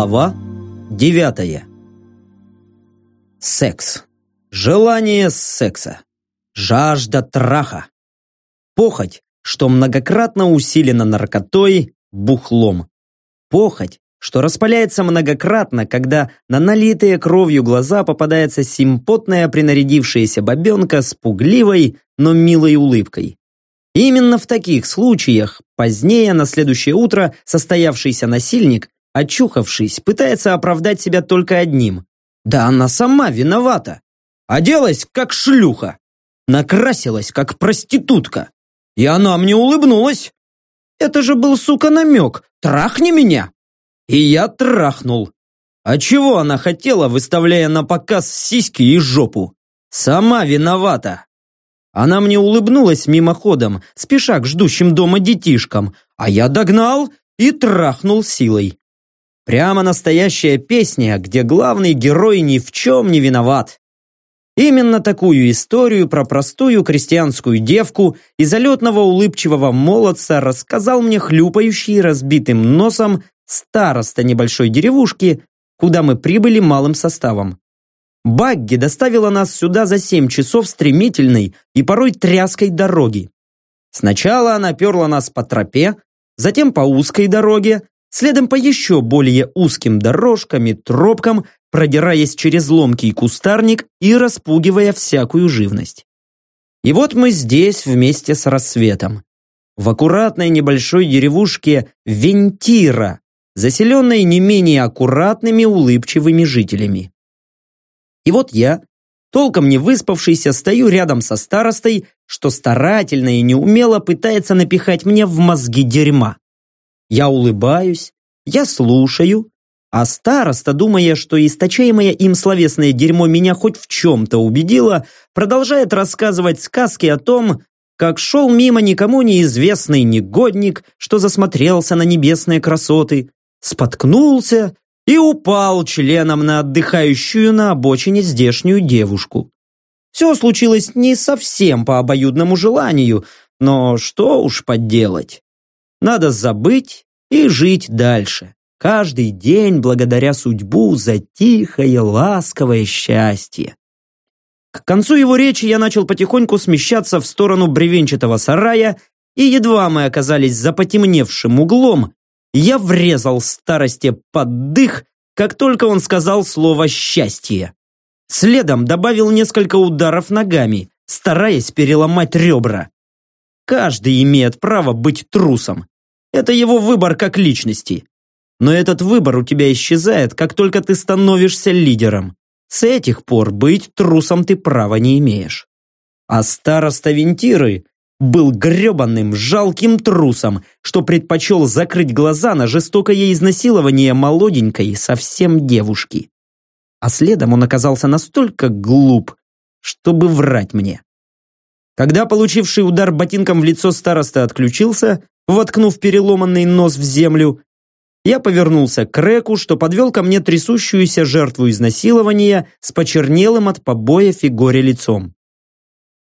Глава девятая Секс. Желание секса. Жажда траха. Похоть, что многократно усилена наркотой, бухлом. Похоть, что распаляется многократно, когда на налитые кровью глаза попадается симпотная принарядившаяся бабенка с пугливой, но милой улыбкой. Именно в таких случаях позднее, на следующее утро, состоявшийся насильник, очухавшись, пытается оправдать себя только одним. Да она сама виновата. Оделась, как шлюха. Накрасилась, как проститутка. И она мне улыбнулась. Это же был, сука, намек. Трахни меня. И я трахнул. А чего она хотела, выставляя на показ сиськи и жопу? Сама виновата. Она мне улыбнулась мимоходом, спеша к ждущим дома детишкам, а я догнал и трахнул силой. Прямо настоящая песня, где главный герой ни в чем не виноват. Именно такую историю про простую крестьянскую девку и залетного улыбчивого молодца рассказал мне хлюпающий разбитым носом староста небольшой деревушки, куда мы прибыли малым составом. Багги доставила нас сюда за семь часов стремительной и порой тряской дороги. Сначала она перла нас по тропе, затем по узкой дороге, следом по еще более узким дорожкам и тропкам, продираясь через ломкий кустарник и распугивая всякую живность. И вот мы здесь вместе с рассветом. В аккуратной небольшой деревушке Вентира, заселенной не менее аккуратными улыбчивыми жителями. И вот я, толком не выспавшийся, стою рядом со старостой, что старательно и неумело пытается напихать мне в мозги дерьма. Я улыбаюсь, я слушаю, а староста, думая, что источаемое им словесное дерьмо меня хоть в чем-то убедило, продолжает рассказывать сказки о том, как шел мимо никому неизвестный негодник, что засмотрелся на небесные красоты, споткнулся и упал членом на отдыхающую на обочине здешнюю девушку. Все случилось не совсем по обоюдному желанию, но что уж поделать. Надо забыть и жить дальше. Каждый день благодаря судьбу за тихое, ласковое счастье. К концу его речи я начал потихоньку смещаться в сторону бревенчатого сарая, и едва мы оказались за потемневшим углом, я врезал старости под дых, как только он сказал слово «счастье». Следом добавил несколько ударов ногами, стараясь переломать ребра. Каждый имеет право быть трусом. Это его выбор как личности. Но этот выбор у тебя исчезает, как только ты становишься лидером. С этих пор быть трусом ты права не имеешь. А староста Вентиры был гребаным, жалким трусом, что предпочел закрыть глаза на жестокое изнасилование молоденькой совсем девушки. А следом он оказался настолько глуп, чтобы врать мне. Когда получивший удар ботинком в лицо староста отключился, воткнув переломанный нос в землю, я повернулся к Реку, что подвел ко мне трясущуюся жертву изнасилования с почернелым от побоя фигуре лицом.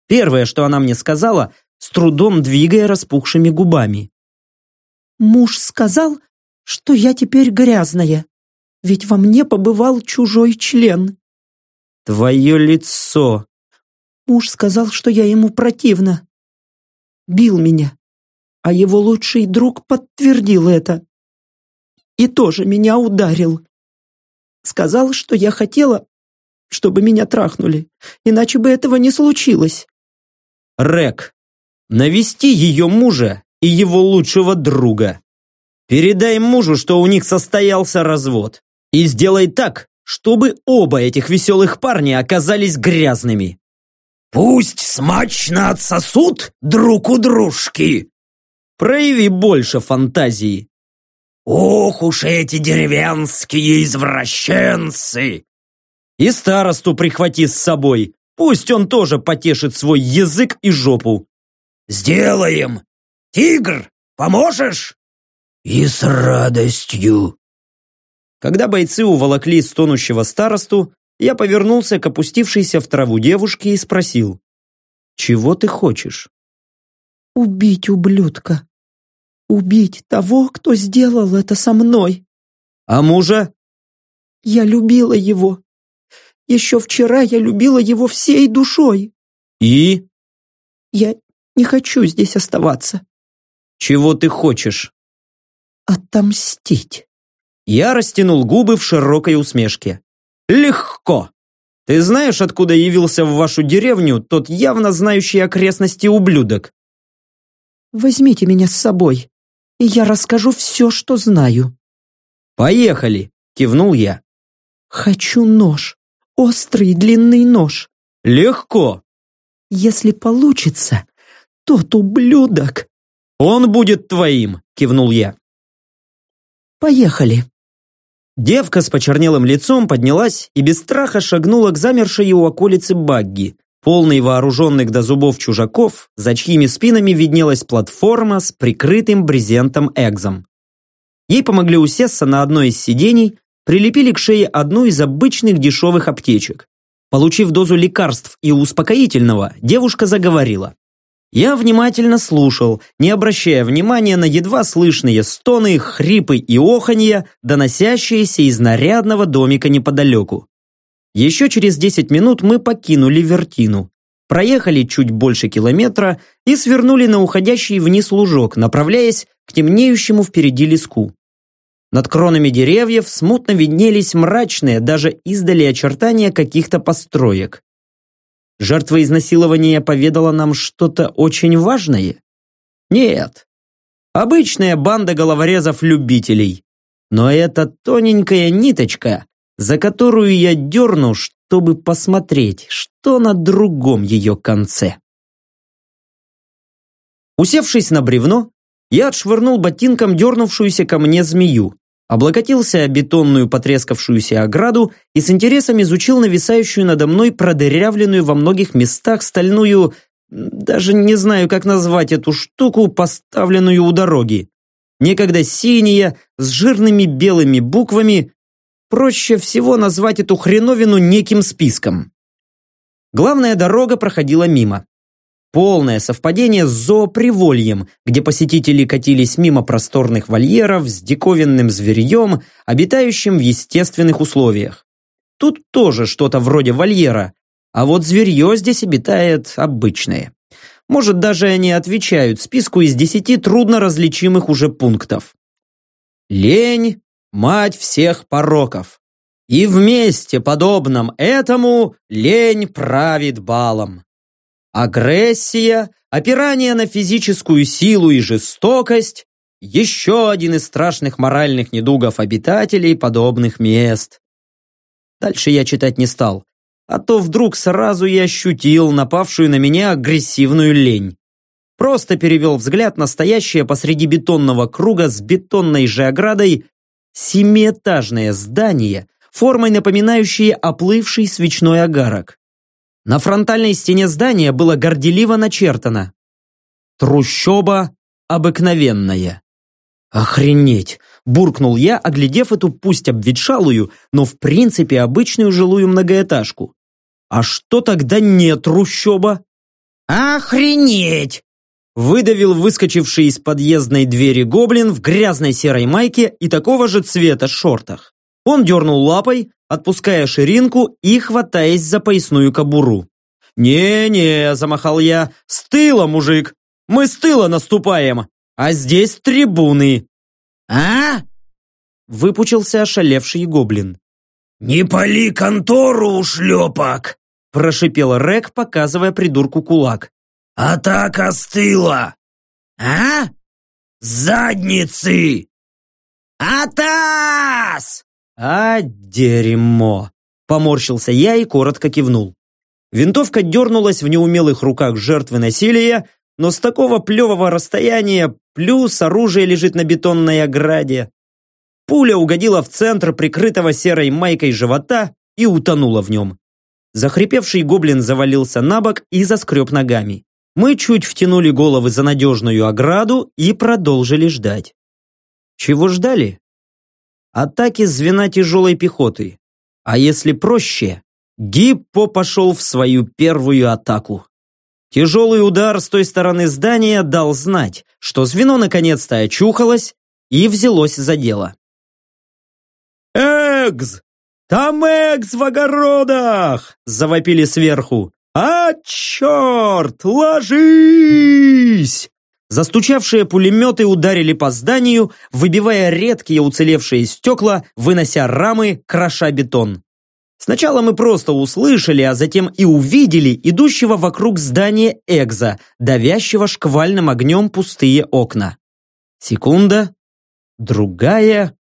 Первое, что она мне сказала, с трудом двигая распухшими губами. «Муж сказал, что я теперь грязная, ведь во мне побывал чужой член». «Твое лицо!» Муж сказал, что я ему противна. Бил меня, а его лучший друг подтвердил это. И тоже меня ударил. Сказал, что я хотела, чтобы меня трахнули, иначе бы этого не случилось. Рек, навести ее мужа и его лучшего друга. Передай мужу, что у них состоялся развод. И сделай так, чтобы оба этих веселых парня оказались грязными. Пусть смачно отсосут друг у дружки. Прояви больше фантазии. Ох уж эти деревенские извращенцы! И старосту прихвати с собой. Пусть он тоже потешит свой язык и жопу. «Сделаем! Тигр, поможешь?» «И с радостью!» Когда бойцы уволокли стонущего старосту, я повернулся к опустившейся в траву девушке и спросил, «Чего ты хочешь?» «Убить ублюдка. Убить того, кто сделал это со мной». «А мужа?» Я любила его. Еще вчера я любила его всей душой. И? Я не хочу здесь оставаться. Чего ты хочешь? Отомстить. Я растянул губы в широкой усмешке. Легко. Ты знаешь, откуда явился в вашу деревню тот явно знающий окрестности ублюдок? Возьмите меня с собой, и я расскажу все, что знаю. Поехали, кивнул я. Хочу нож. Острый длинный нож. Легко. Если получится, тот ублюдок. Он будет твоим, кивнул я. Поехали. Девка с почернелым лицом поднялась и без страха шагнула к замершей у околицы багги, полной вооруженных до зубов чужаков, за чьими спинами виднелась платформа с прикрытым брезентом экзом. Ей помогли усесться на одно из сидений, прилепили к шее одну из обычных дешевых аптечек. Получив дозу лекарств и успокоительного, девушка заговорила. Я внимательно слушал, не обращая внимания на едва слышные стоны, хрипы и оханья, доносящиеся из нарядного домика неподалеку. Еще через 10 минут мы покинули Вертину, проехали чуть больше километра и свернули на уходящий вниз лужок, направляясь к темнеющему впереди леску. Над кронами деревьев смутно виднелись мрачные, даже издали очертания каких-то построек. Жертва изнасилования поведала нам что-то очень важное? Нет. Обычная банда головорезов-любителей. Но это тоненькая ниточка, за которую я дерну, чтобы посмотреть, что на другом ее конце. Усевшись на бревно, я отшвырнул ботинком дернувшуюся ко мне змею облокотился о бетонную потрескавшуюся ограду и с интересом изучил нависающую надо мной продырявленную во многих местах стальную, даже не знаю, как назвать эту штуку, поставленную у дороги. Некогда синяя, с жирными белыми буквами, проще всего назвать эту хреновину неким списком. Главная дорога проходила мимо. Полное совпадение с зоопривольем, где посетители катились мимо просторных вольеров с диковинным зверьем, обитающим в естественных условиях. Тут тоже что-то вроде вольера, а вот зверье здесь обитает обычное. Может, даже они отвечают списку из десяти трудно различимых уже пунктов. Лень – мать всех пороков. И вместе подобном этому лень правит балом. Агрессия, опирание на физическую силу и жестокость – еще один из страшных моральных недугов обитателей подобных мест. Дальше я читать не стал, а то вдруг сразу я ощутил напавшую на меня агрессивную лень. Просто перевел взгляд на стоящее посреди бетонного круга с бетонной же оградой семиэтажное здание, формой напоминающее оплывший свечной огарок. На фронтальной стене здания было горделиво начертано «Трущоба обыкновенная». «Охренеть!» – буркнул я, оглядев эту пусть обветшалую, но в принципе обычную жилую многоэтажку. «А что тогда не трущоба?» «Охренеть!» Выдавил выскочивший из подъездной двери гоблин в грязной серой майке и такого же цвета шортах. Он дернул лапой, отпуская ширинку и хватаясь за поясную кобуру. «Не-не», – замахал я, – «с тыла, мужик! Мы с тыла наступаем, а здесь трибуны!» «А?» – выпучился ошалевший гоблин. «Не пали контору, ушлепок!» – прошипел Рек, показывая придурку кулак. «Атака с тыла! А? Задницы! Атас!» «А, дерьмо!» Поморщился я и коротко кивнул. Винтовка дернулась в неумелых руках жертвы насилия, но с такого плевого расстояния плюс оружие лежит на бетонной ограде. Пуля угодила в центр прикрытого серой майкой живота и утонула в нем. Захрипевший гоблин завалился на бок и заскреб ногами. Мы чуть втянули головы за надежную ограду и продолжили ждать. Чего ждали? Атаки звена тяжелой пехоты. А если проще, Гиппо пошел в свою первую атаку. Тяжелый удар с той стороны здания дал знать, что звено наконец-то очухалось и взялось за дело. «Экс!» «Там экс в огородах!» – завопили сверху. «А, черт! Ложись!» Застучавшие пулеметы ударили по зданию, выбивая редкие уцелевшие стекла, вынося рамы, кроша бетон. Сначала мы просто услышали, а затем и увидели идущего вокруг здания Экза, давящего шквальным огнем пустые окна. Секунда, другая,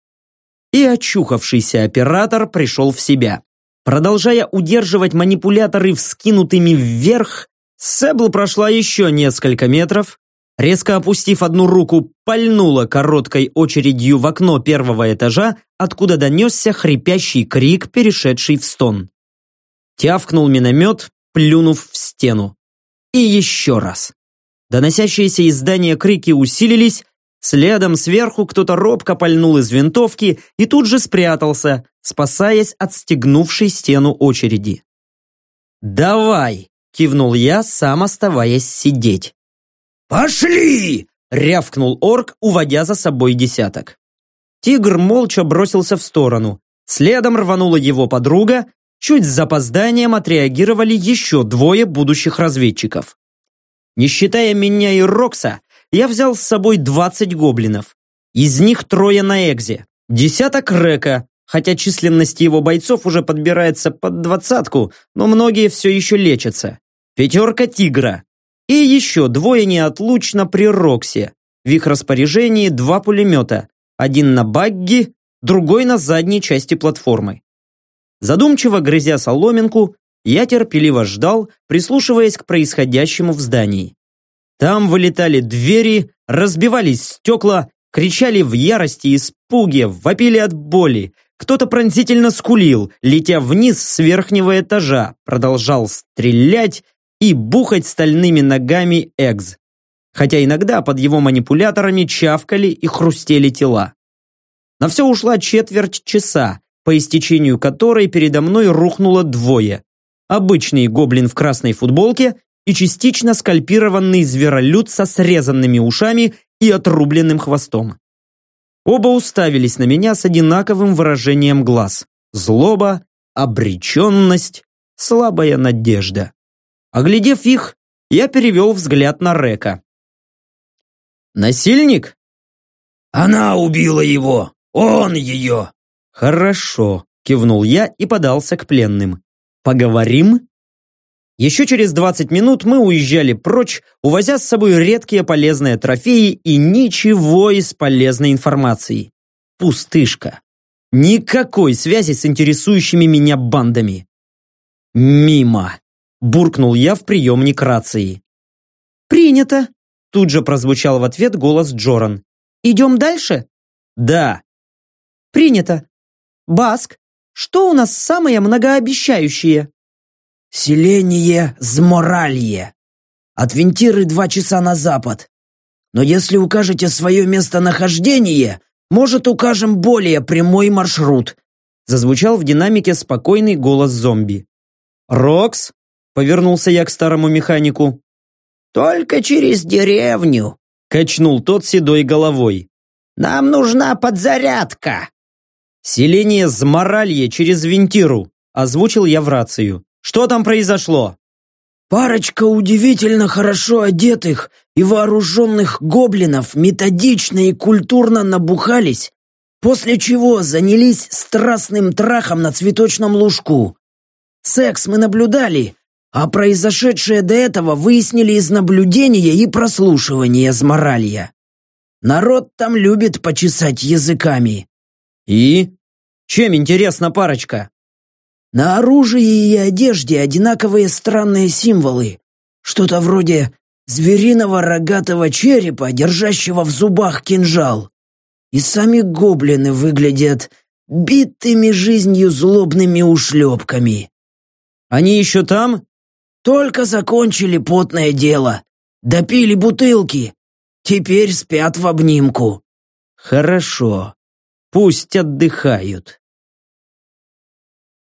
и очухавшийся оператор пришел в себя. Продолжая удерживать манипуляторы вскинутыми вверх, Себл прошла еще несколько метров, резко опустив одну руку, пальнула короткой очередью в окно первого этажа, откуда донесся хрипящий крик, перешедший в стон. Тявкнул миномет, плюнув в стену. И еще раз. Доносящиеся из здания крики усилились, следом сверху кто-то робко пальнул из винтовки и тут же спрятался, спасаясь от стегнувшей стену очереди. «Давай!» – кивнул я, сам оставаясь сидеть. «Пошли!» — рявкнул орк, уводя за собой десяток. Тигр молча бросился в сторону. Следом рванула его подруга, чуть с запозданием отреагировали еще двое будущих разведчиков. Не считая меня и Рокса, я взял с собой 20 гоблинов. Из них трое на Экзе, десяток Река, хотя численность его бойцов уже подбирается под двадцатку, но многие все еще лечатся. Пятерка Тигра, и еще двое неотлучно при Роксе. В их распоряжении два пулемета. Один на багги, другой на задней части платформы. Задумчиво грызя соломинку, я терпеливо ждал, прислушиваясь к происходящему в здании. Там вылетали двери, разбивались стекла, кричали в ярости, испуге, вопили от боли. Кто-то пронзительно скулил, летя вниз с верхнего этажа, продолжал стрелять, и бухать стальными ногами Экз. Хотя иногда под его манипуляторами чавкали и хрустели тела. На все ушла четверть часа, по истечению которой передо мной рухнуло двое. Обычный гоблин в красной футболке и частично скальпированный зверолюд со срезанными ушами и отрубленным хвостом. Оба уставились на меня с одинаковым выражением глаз. Злоба, обреченность, слабая надежда. Оглядев их, я перевел взгляд на Река. «Насильник?» «Она убила его! Он ее!» «Хорошо», – кивнул я и подался к пленным. «Поговорим?» Еще через 20 минут мы уезжали прочь, увозя с собой редкие полезные трофеи и ничего из полезной информации. Пустышка. Никакой связи с интересующими меня бандами. Мимо буркнул я в приемник рации. «Принято!» Тут же прозвучал в ответ голос Джоран. «Идем дальше?» «Да». «Принято. Баск, что у нас самое многообещающее?» «Селение Зморалье. От Вентиры два часа на запад. Но если укажете свое местонахождение, может, укажем более прямой маршрут», зазвучал в динамике спокойный голос зомби. «Рокс, Повернулся я к старому механику. «Только через деревню», — качнул тот седой головой. «Нам нужна подзарядка». «Селение Зморалье через Вентиру», — озвучил я в рацию. «Что там произошло?» Парочка удивительно хорошо одетых и вооруженных гоблинов методично и культурно набухались, после чего занялись страстным трахом на цветочном лужку. Секс мы наблюдали, а произошедшее до этого выяснили из наблюдения и прослушивания Зморалья. Народ там любит почесать языками. И? Чем интересна парочка? На оружии и одежде одинаковые странные символы. Что-то вроде звериного рогатого черепа, держащего в зубах кинжал. И сами гоблины выглядят битыми жизнью злобными ушлепками. Они еще там? Только закончили потное дело. Допили бутылки. Теперь спят в обнимку. Хорошо. Пусть отдыхают.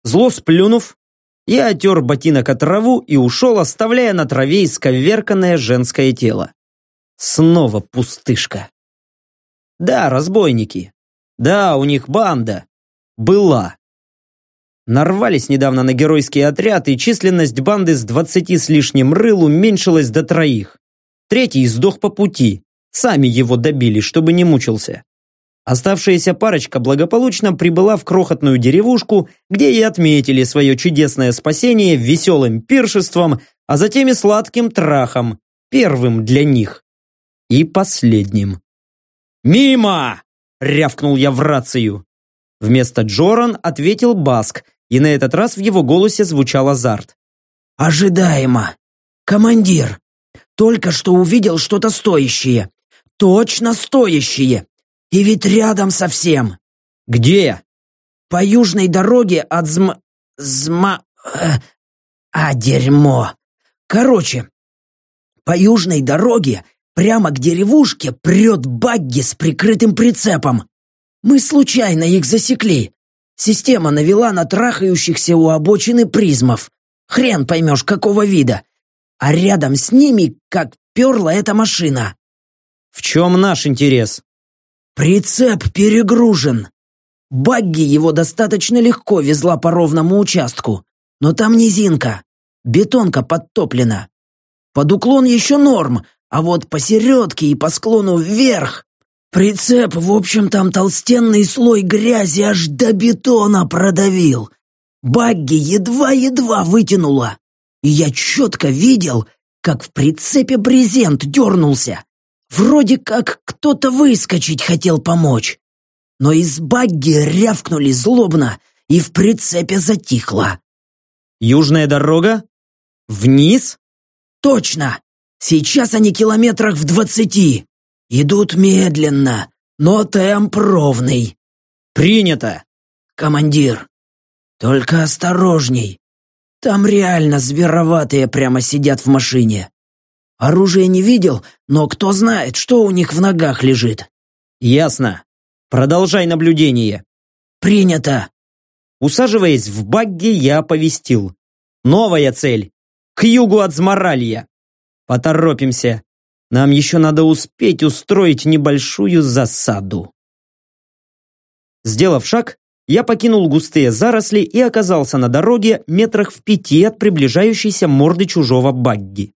Зло сплюнув, я отер ботинок от траву и ушел, оставляя на траве исковерканное женское тело. Снова пустышка. Да, разбойники. Да, у них банда. Была. Нарвались недавно на геройский отряд, и численность банды с двадцати с лишним рыл уменьшилась до троих. Третий сдох по пути. Сами его добили, чтобы не мучился. Оставшаяся парочка благополучно прибыла в крохотную деревушку, где и отметили свое чудесное спасение веселым пиршеством, а затем и сладким трахом, первым для них. И последним. «Мимо!» – рявкнул я в рацию. Вместо Джоран ответил Баск, и на этот раз в его голосе звучал азарт. «Ожидаемо. Командир, только что увидел что-то стоящее. Точно стоящее. И ведь рядом совсем. Где? По южной дороге от Зм... Зма... Э, а, дерьмо. Короче, по южной дороге прямо к деревушке прет багги с прикрытым прицепом. Мы случайно их засекли. Система навела на трахающихся у обочины призмов. Хрен поймешь, какого вида. А рядом с ними, как перла эта машина. В чем наш интерес? Прицеп перегружен. Багги его достаточно легко везла по ровному участку, но там низинка, бетонка подтоплена. Под уклон еще норм, а вот посередке и по склону вверх. Прицеп, в общем, там толстенный слой грязи аж до бетона продавил. Багги едва-едва вытянула. И я четко видел, как в прицепе брезент дернулся. Вроде как кто-то выскочить хотел помочь. Но из багги рявкнули злобно, и в прицепе затихло. «Южная дорога? Вниз?» «Точно! Сейчас они километрах в двадцати. Идут медленно, но темп ровный». «Принято!» «Командир, только осторожней. Там реально звероватые прямо сидят в машине. Оружие не видел, но кто знает, что у них в ногах лежит. Ясно. Продолжай наблюдение. Принято. Усаживаясь в багги, я оповестил. Новая цель. К югу от Зморалья. Поторопимся. Нам еще надо успеть устроить небольшую засаду. Сделав шаг, я покинул густые заросли и оказался на дороге метрах в пяти от приближающейся морды чужого багги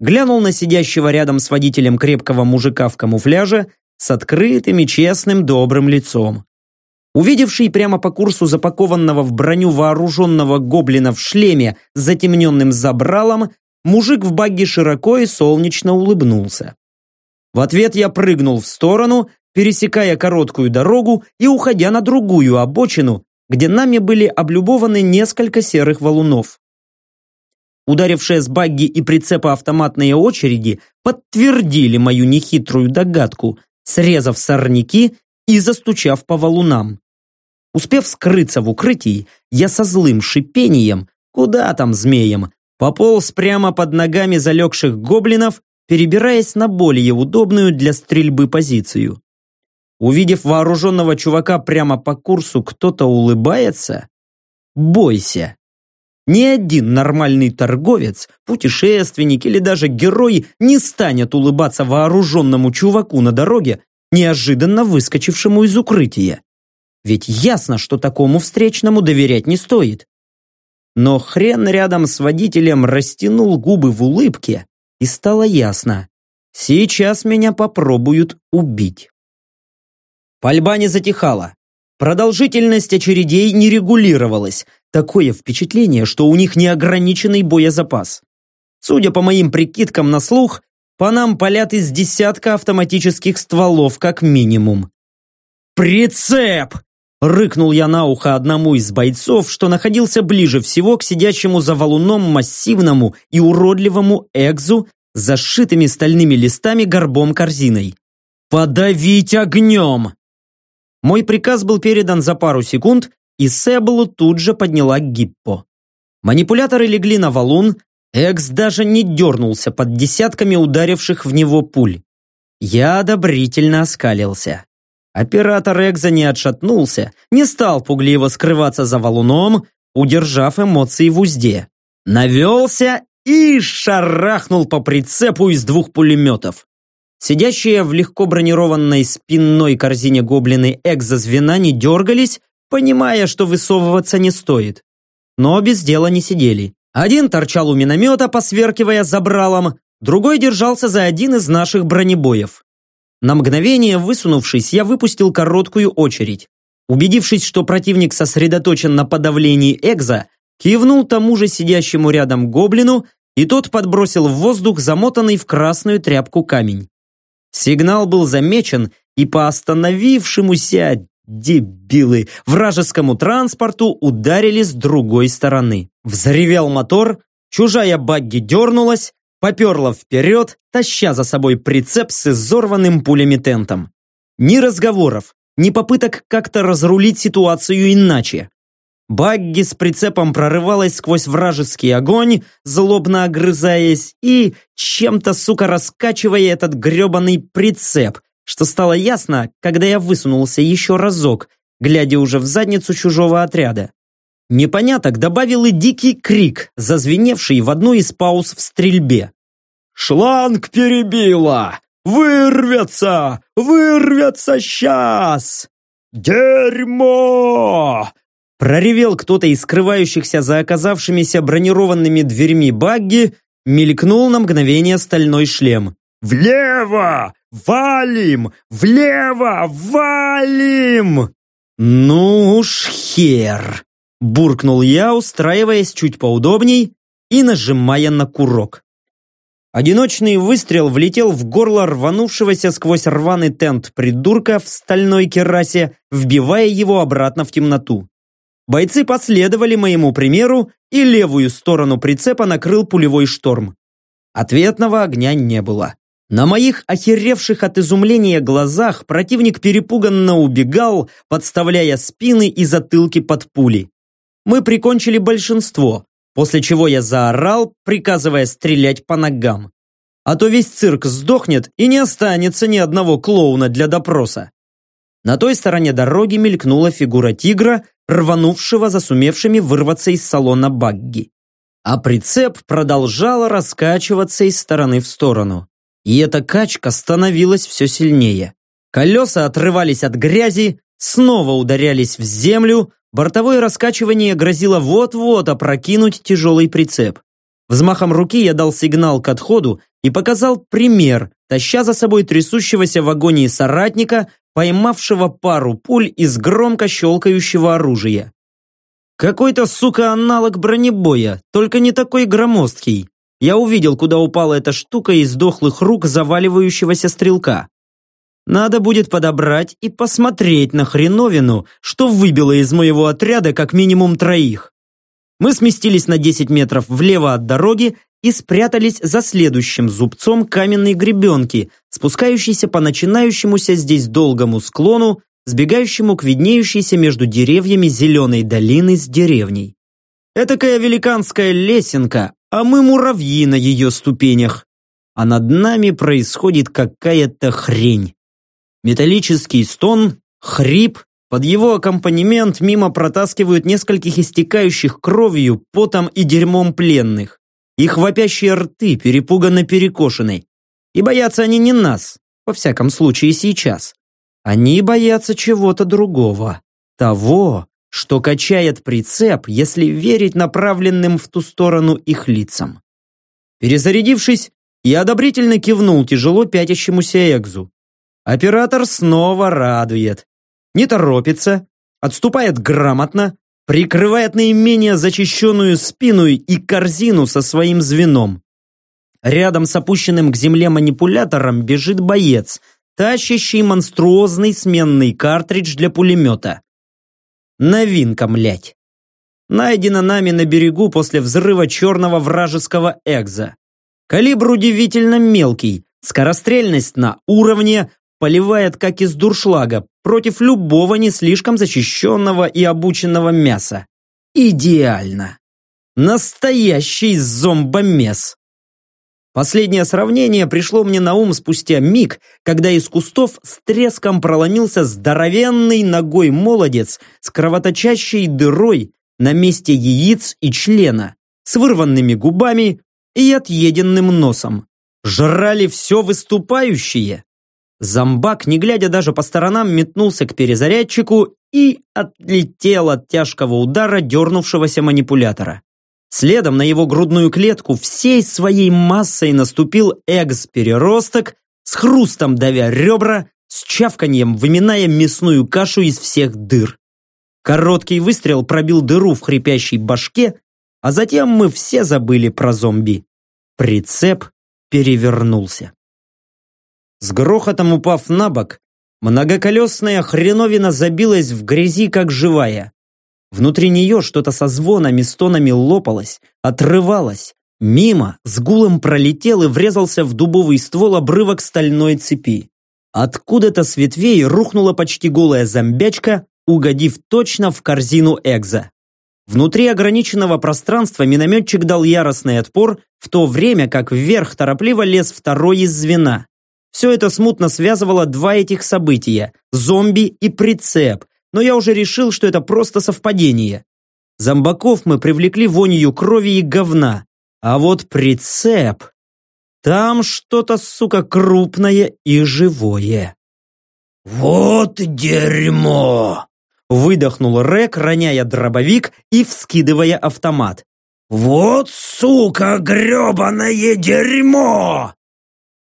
глянул на сидящего рядом с водителем крепкого мужика в камуфляже с открытым и честным добрым лицом. Увидевший прямо по курсу запакованного в броню вооруженного гоблина в шлеме с затемненным забралом, мужик в багги широко и солнечно улыбнулся. В ответ я прыгнул в сторону, пересекая короткую дорогу и уходя на другую обочину, где нами были облюбованы несколько серых валунов. Ударившие с багги и прицепа автоматные очереди подтвердили мою нехитрую догадку, срезав сорняки и застучав по валунам. Успев скрыться в укрытии, я со злым шипением, куда там змеем, пополз прямо под ногами залегших гоблинов, перебираясь на более удобную для стрельбы позицию. Увидев вооруженного чувака прямо по курсу, кто-то улыбается? Бойся. Ни один нормальный торговец, путешественник или даже герой не станет улыбаться вооруженному чуваку на дороге, неожиданно выскочившему из укрытия. Ведь ясно, что такому встречному доверять не стоит. Но хрен рядом с водителем растянул губы в улыбке, и стало ясно. Сейчас меня попробуют убить. Пальба не затихала. Продолжительность очередей не регулировалась, Такое впечатление, что у них неограниченный боезапас. Судя по моим прикидкам на слух, по нам палят из десятка автоматических стволов как минимум. «Прицеп!» – рыкнул я на ухо одному из бойцов, что находился ближе всего к сидящему за валуном массивному и уродливому экзу зашитыми стальными листами горбом корзиной. «Подавить огнем!» Мой приказ был передан за пару секунд, и Себлу тут же подняла гиппо. Манипуляторы легли на валун, Экс даже не дернулся под десятками ударивших в него пуль. Я одобрительно оскалился. Оператор Экза не отшатнулся, не стал пугливо скрываться за валуном, удержав эмоции в узде. Навелся и шарахнул по прицепу из двух пулеметов. Сидящие в легко бронированной спинной корзине гоблины экзозвена не дергались, понимая, что высовываться не стоит. но без дела не сидели. Один торчал у миномета, посверкивая забралом, другой держался за один из наших бронебоев. На мгновение высунувшись, я выпустил короткую очередь. Убедившись, что противник сосредоточен на подавлении экза, кивнул тому же сидящему рядом гоблину, и тот подбросил в воздух замотанный в красную тряпку камень. Сигнал был замечен, и по остановившемуся дебилы вражескому транспорту ударили с другой стороны. Взревел мотор, чужая багги дернулась, поперла вперед, таща за собой прицеп с изорванным пулеметентом. Ни разговоров, ни попыток как-то разрулить ситуацию иначе. Багги с прицепом прорывалась сквозь вражеский огонь, злобно огрызаясь и чем-то, сука, раскачивая этот гребаный прицеп, что стало ясно, когда я высунулся еще разок, глядя уже в задницу чужого отряда. Непоняток добавил и дикий крик, зазвеневший в одну из пауз в стрельбе. «Шланг перебила! Вырвется! Вырвется сейчас! Дерьмо!» Проревел кто-то из скрывающихся за оказавшимися бронированными дверьми багги, мелькнул на мгновение стальной шлем. «Влево! Валим! Влево! Валим!» «Ну уж хер!» Буркнул я, устраиваясь чуть поудобней и нажимая на курок. Одиночный выстрел влетел в горло рванувшегося сквозь рваный тент придурка в стальной керасе, вбивая его обратно в темноту. Бойцы последовали моему примеру, и левую сторону прицепа накрыл пулевой шторм. Ответного огня не было. На моих охеревших от изумления глазах противник перепуганно убегал, подставляя спины и затылки под пули. Мы прикончили большинство, после чего я заорал, приказывая стрелять по ногам. А то весь цирк сдохнет и не останется ни одного клоуна для допроса. На той стороне дороги мелькнула фигура тигра, рванувшего за сумевшими вырваться из салона багги. А прицеп продолжал раскачиваться из стороны в сторону. И эта качка становилась все сильнее. Колеса отрывались от грязи, снова ударялись в землю, бортовое раскачивание грозило вот-вот опрокинуть тяжелый прицеп. Взмахом руки я дал сигнал к отходу и показал пример, таща за собой трясущегося в агонии соратника, поймавшего пару пуль из громко щелкающего оружия. Какой-то, сука, аналог бронебоя, только не такой громоздкий. Я увидел, куда упала эта штука из дохлых рук заваливающегося стрелка. Надо будет подобрать и посмотреть на хреновину, что выбило из моего отряда как минимум троих. Мы сместились на 10 метров влево от дороги и спрятались за следующим зубцом каменной гребенки, спускающейся по начинающемуся здесь долгому склону, сбегающему к виднеющейся между деревьями зеленой долины с деревней. Этакая великанская лесенка, а мы муравьи на ее ступенях. А над нами происходит какая-то хрень. Металлический стон, хрип, под его аккомпанемент мимо протаскивают нескольких истекающих кровью, потом и дерьмом пленных. Их вопящие рты перепуганно перекошены. И боятся они не нас, во всяком случае сейчас. Они боятся чего-то другого. Того, что качает прицеп, если верить направленным в ту сторону их лицам. Перезарядившись, я одобрительно кивнул тяжело пятящемуся Экзу. Оператор снова радует. Не торопится, отступает грамотно, прикрывает наименее зачищенную спину и корзину со своим звеном. Рядом с опущенным к земле манипулятором бежит боец, тащащий монструозный сменный картридж для пулемета. Новинка, млять. Найдена нами на берегу после взрыва черного вражеского экза. Калибр удивительно мелкий, скорострельность на уровне, поливает как из дуршлага против любого не слишком защищенного и обученного мяса. Идеально. Настоящий зомбомес. Последнее сравнение пришло мне на ум спустя миг, когда из кустов с треском проломился здоровенный ногой молодец с кровоточащей дырой на месте яиц и члена, с вырванными губами и отъеденным носом. Жрали все выступающие. Зомбак, не глядя даже по сторонам, метнулся к перезарядчику и отлетел от тяжкого удара дернувшегося манипулятора. Следом на его грудную клетку всей своей массой наступил экс-переросток, с хрустом давя ребра, с чавканьем выминая мясную кашу из всех дыр. Короткий выстрел пробил дыру в хрипящей башке, а затем мы все забыли про зомби. Прицеп перевернулся. С грохотом упав на бок, многоколесная хреновина забилась в грязи, как живая. Внутри нее что-то со звонами, стонами лопалось, отрывалось. Мимо с гулом пролетел и врезался в дубовый ствол обрывок стальной цепи. Откуда-то с ветвей рухнула почти голая зомбячка, угодив точно в корзину Экза. Внутри ограниченного пространства минометчик дал яростный отпор, в то время как вверх торопливо лез второй из звена. Все это смутно связывало два этих события – зомби и прицеп, но я уже решил, что это просто совпадение. Зомбаков мы привлекли вонью крови и говна, а вот прицеп... Там что-то, сука, крупное и живое. «Вот дерьмо!» Выдохнул Рек, роняя дробовик и вскидывая автомат. «Вот, сука, гребаное дерьмо!»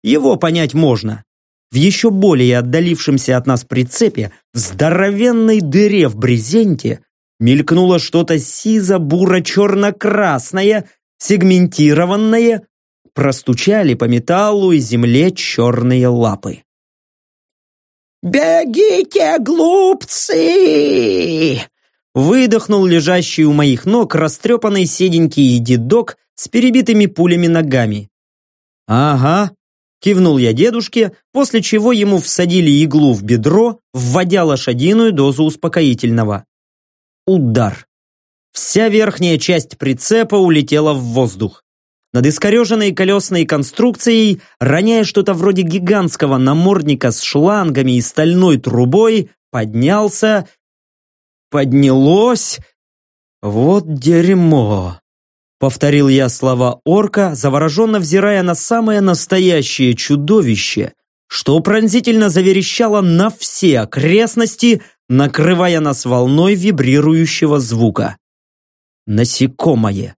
Его понять можно. В еще более отдалившемся от нас прицепе, в здоровенной дыре в брезенте, мелькнуло что-то сизо-буро-черно-красное, сегментированное, простучали по металлу и земле черные лапы. «Бегите, глупцы!» Выдохнул лежащий у моих ног растрепанный седенький дедок с перебитыми пулями ногами. «Ага», – кивнул я дедушке, после чего ему всадили иглу в бедро, вводя лошадиную дозу успокоительного. Удар. Вся верхняя часть прицепа улетела в воздух. Над искореженной колесной конструкцией, роняя что-то вроде гигантского намордника с шлангами и стальной трубой, поднялся... Поднялось... Вот дерьмо. Повторил я слова орка, завороженно взирая на самое настоящее чудовище, что пронзительно заверещало на все окрестности, накрывая нас волной вибрирующего звука. Насекомое.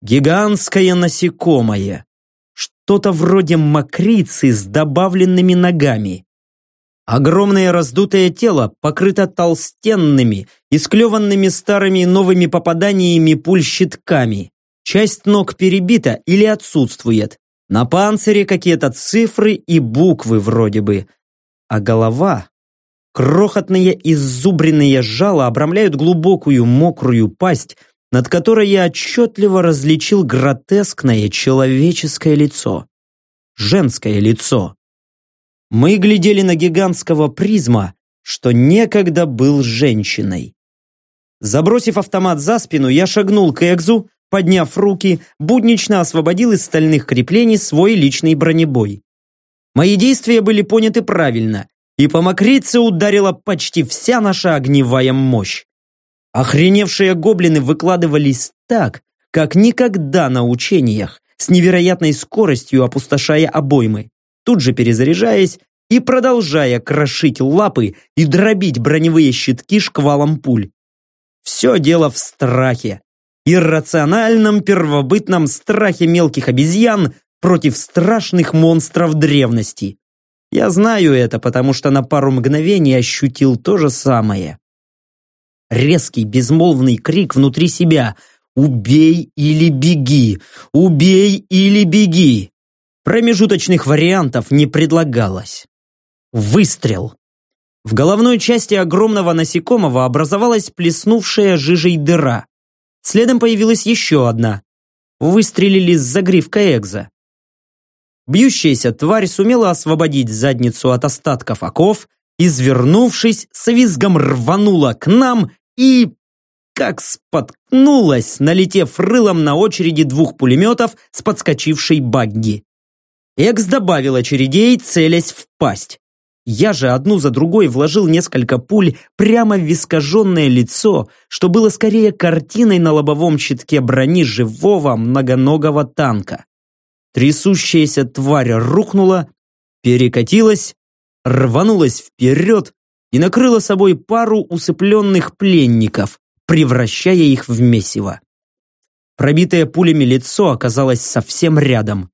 Гигантское насекомое. Что-то вроде мокрицы с добавленными ногами. Огромное раздутое тело покрыто толстенными, исклеванными старыми новыми попаданиями пуль-щитками. Часть ног перебита или отсутствует. На панцире какие-то цифры и буквы вроде бы. А голова... Крохотные иззубренные жало обрамляют глубокую мокрую пасть, над которой я отчетливо различил гротескное человеческое лицо. Женское лицо. Мы глядели на гигантского призма, что некогда был женщиной. Забросив автомат за спину, я шагнул к Экзу, подняв руки, буднично освободил из стальных креплений свой личный бронебой. Мои действия были поняты правильно, и по мокрице ударила почти вся наша огневая мощь. Охреневшие гоблины выкладывались так, как никогда на учениях, с невероятной скоростью опустошая обоймы, тут же перезаряжаясь и продолжая крошить лапы и дробить броневые щитки шквалом пуль. Все дело в страхе. Иррациональном первобытном страхе мелких обезьян против страшных монстров древности. Я знаю это, потому что на пару мгновений ощутил то же самое. Резкий безмолвный крик внутри себя «Убей или беги! Убей или беги!» Промежуточных вариантов не предлагалось. Выстрел. В головной части огромного насекомого образовалась плеснувшая жижей дыра. Следом появилась еще одна. Выстрелили с загривка Экза. Бьющаяся тварь сумела освободить задницу от остатков оков, извернувшись, с визгом рванула к нам и... как споткнулась, налетев рылом на очереди двух пулеметов с подскочившей багги. Экс добавил очередей, целясь в пасть. Я же одну за другой вложил несколько пуль прямо в искаженное лицо, что было скорее картиной на лобовом щитке брони живого многоногого танка. Трясущаяся тварь рухнула, перекатилась, рванулась вперед и накрыла собой пару усыпленных пленников, превращая их в месиво. Пробитое пулями лицо оказалось совсем рядом.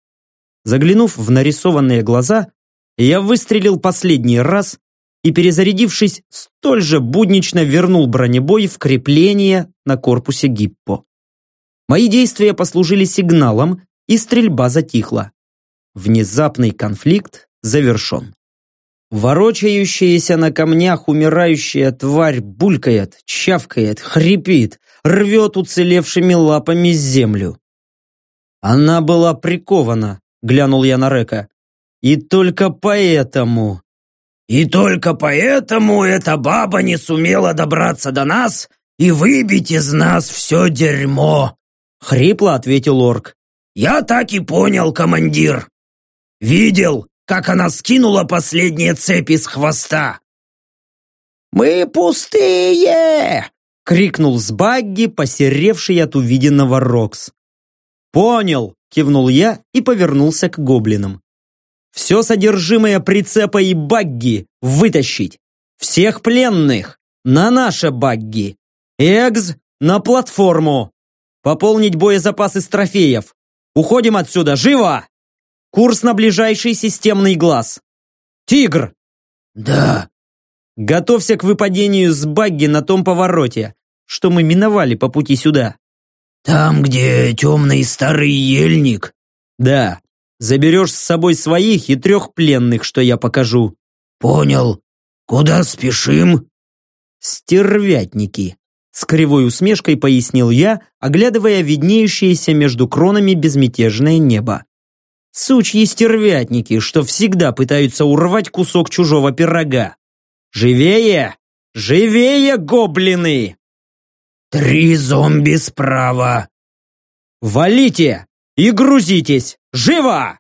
Заглянув в нарисованные глаза, я выстрелил последний раз и, перезарядившись, столь же буднично вернул бронебой в крепление на корпусе Гиппо. Мои действия послужили сигналом, и стрельба затихла. Внезапный конфликт завершен. Ворочающаяся на камнях умирающая тварь булькает, чавкает, хрипит, рвет уцелевшими лапами землю. Она была прикована, глянул я на Река. И только поэтому... И только поэтому эта баба не сумела добраться до нас и выбить из нас все дерьмо, хрипло ответил орк. Я так и понял, командир. Видел, как она скинула последние цепи с хвоста. «Мы пустые!» — крикнул с багги, посеревший от увиденного Рокс. «Понял!» — кивнул я и повернулся к гоблинам. «Все содержимое прицепа и багги вытащить! Всех пленных! На наше багги! Экс на платформу! Пополнить боезапас из трофеев! Уходим отсюда! Живо!» Курс на ближайший системный глаз. Тигр! Да. Готовься к выпадению с багги на том повороте, что мы миновали по пути сюда. Там, где темный старый ельник? Да. Заберешь с собой своих и трех пленных, что я покажу. Понял. Куда спешим? Стервятники. С кривой усмешкой пояснил я, оглядывая виднеющееся между кронами безмятежное небо. Сучьи стервятники, что всегда пытаются урвать кусок чужого пирога. Живее! Живее, гоблины! Три зомби справа. Валите и грузитесь! Живо!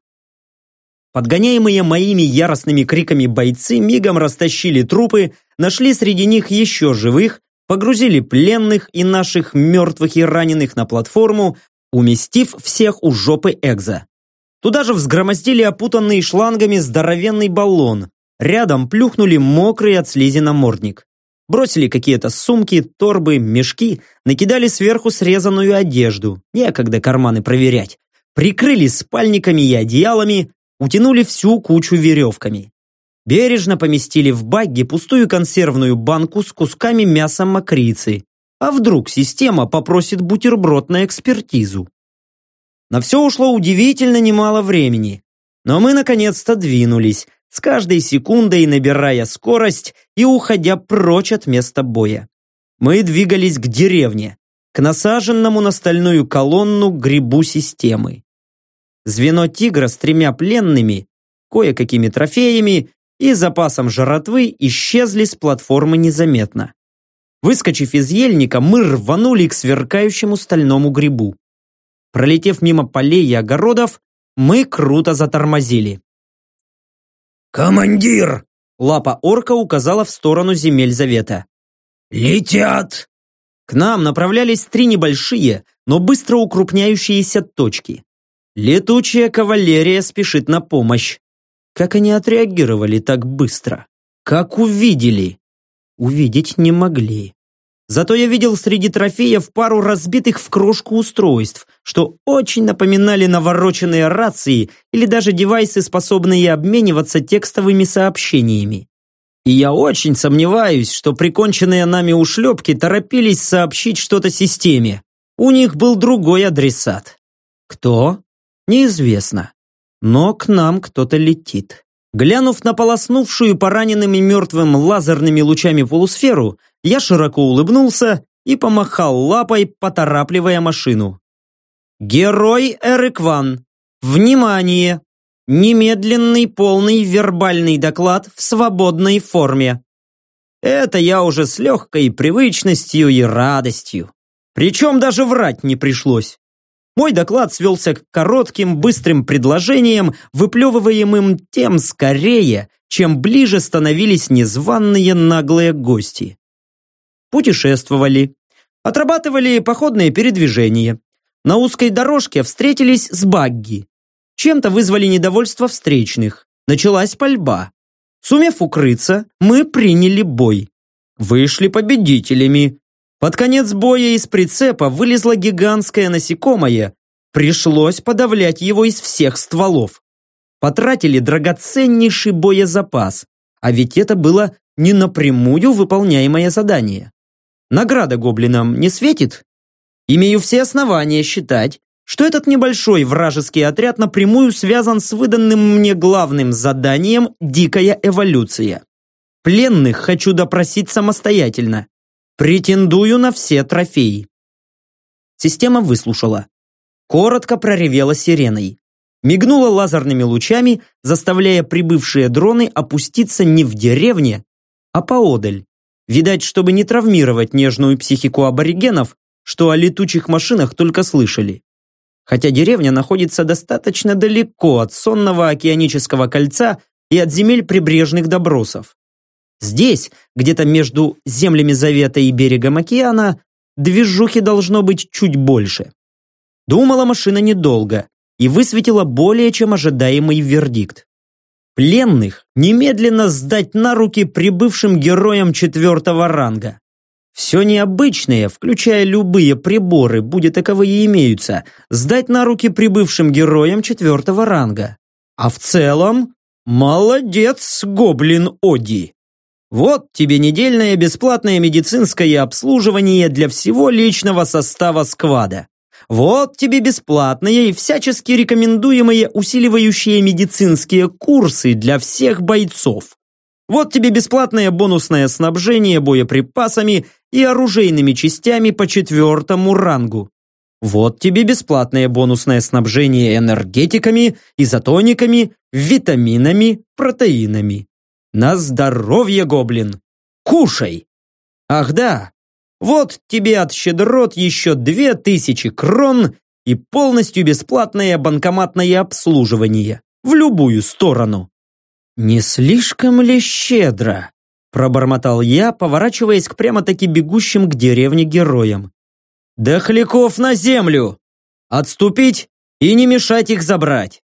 Подгоняемые моими яростными криками бойцы мигом растащили трупы, нашли среди них еще живых, погрузили пленных и наших мертвых и раненых на платформу, уместив всех у жопы Экза. Туда же взгромоздили опутанный шлангами здоровенный баллон. Рядом плюхнули мокрый от слизи намордник. Бросили какие-то сумки, торбы, мешки, накидали сверху срезанную одежду. Некогда карманы проверять. Прикрыли спальниками и одеялами, утянули всю кучу веревками. Бережно поместили в багги пустую консервную банку с кусками мяса мокрицы. А вдруг система попросит бутерброд на экспертизу? На все ушло удивительно немало времени. Но мы наконец-то двинулись, с каждой секундой набирая скорость и уходя прочь от места боя. Мы двигались к деревне, к насаженному на стальную колонну грибу системы. Звено тигра с тремя пленными, кое-какими трофеями и запасом жратвы исчезли с платформы незаметно. Выскочив из ельника, мы рванули к сверкающему стальному грибу. Пролетев мимо полей и огородов, мы круто затормозили. «Командир!» Лапа орка указала в сторону земель завета. «Летят!» К нам направлялись три небольшие, но быстро укрупняющиеся точки. Летучая кавалерия спешит на помощь. Как они отреагировали так быстро? Как увидели? Увидеть не могли. Зато я видел среди трофеев пару разбитых в крошку устройств, что очень напоминали навороченные рации или даже девайсы, способные обмениваться текстовыми сообщениями. И я очень сомневаюсь, что приконченные нами ушлепки торопились сообщить что-то системе. У них был другой адресат. Кто? Неизвестно. Но к нам кто-то летит. Глянув на полоснувшую пораненными мертвым лазерными лучами полусферу, я широко улыбнулся и помахал лапой, поторапливая машину. «Герой Эрикван! Внимание! Немедленный полный вербальный доклад в свободной форме!» Это я уже с легкой привычностью и радостью. Причем даже врать не пришлось. Мой доклад свелся к коротким, быстрым предложениям, выплевываемым тем скорее, чем ближе становились незваные наглые гости путешествовали, отрабатывали походные передвижения. На узкой дорожке встретились с багги. Чем-то вызвали недовольство встречных. Началась пальба. Сумев укрыться, мы приняли бой. Вышли победителями. Под конец боя из прицепа вылезло гигантское насекомое. Пришлось подавлять его из всех стволов. Потратили драгоценнейший боезапас. А ведь это было не напрямую выполняемое задание. Награда гоблинам не светит? Имею все основания считать, что этот небольшой вражеский отряд напрямую связан с выданным мне главным заданием «Дикая эволюция». Пленных хочу допросить самостоятельно. Претендую на все трофеи. Система выслушала. Коротко проревела сиреной. Мигнула лазерными лучами, заставляя прибывшие дроны опуститься не в деревне, а поодаль. Видать, чтобы не травмировать нежную психику аборигенов, что о летучих машинах только слышали хотя деревня находится достаточно далеко от сонного океанического кольца и от земель прибрежных добросов. Здесь, где-то между землями Завета и берегом океана, движухи должно быть чуть больше. Думала машина недолго и высветила более чем ожидаемый вердикт. Пленных немедленно сдать на руки прибывшим героям четвертого ранга. Все необычное, включая любые приборы, будет таковые имеются, сдать на руки прибывшим героям четвертого ранга. А в целом, молодец, гоблин Оди. Вот тебе недельное бесплатное медицинское обслуживание для всего личного состава сквада. Вот тебе бесплатные и всячески рекомендуемые усиливающие медицинские курсы для всех бойцов. Вот тебе бесплатное бонусное снабжение боеприпасами и оружейными частями по четвертому рангу. Вот тебе бесплатное бонусное снабжение энергетиками, изотониками, витаминами, протеинами. На здоровье, гоблин! Кушай! Ах да, вот тебе от щедрот еще две тысячи крон и полностью бесплатное банкоматное обслуживание в любую сторону. «Не слишком ли щедро?» Пробормотал я, поворачиваясь к прямо-таки бегущим к деревне героям. «Дохляков на землю! Отступить и не мешать их забрать!»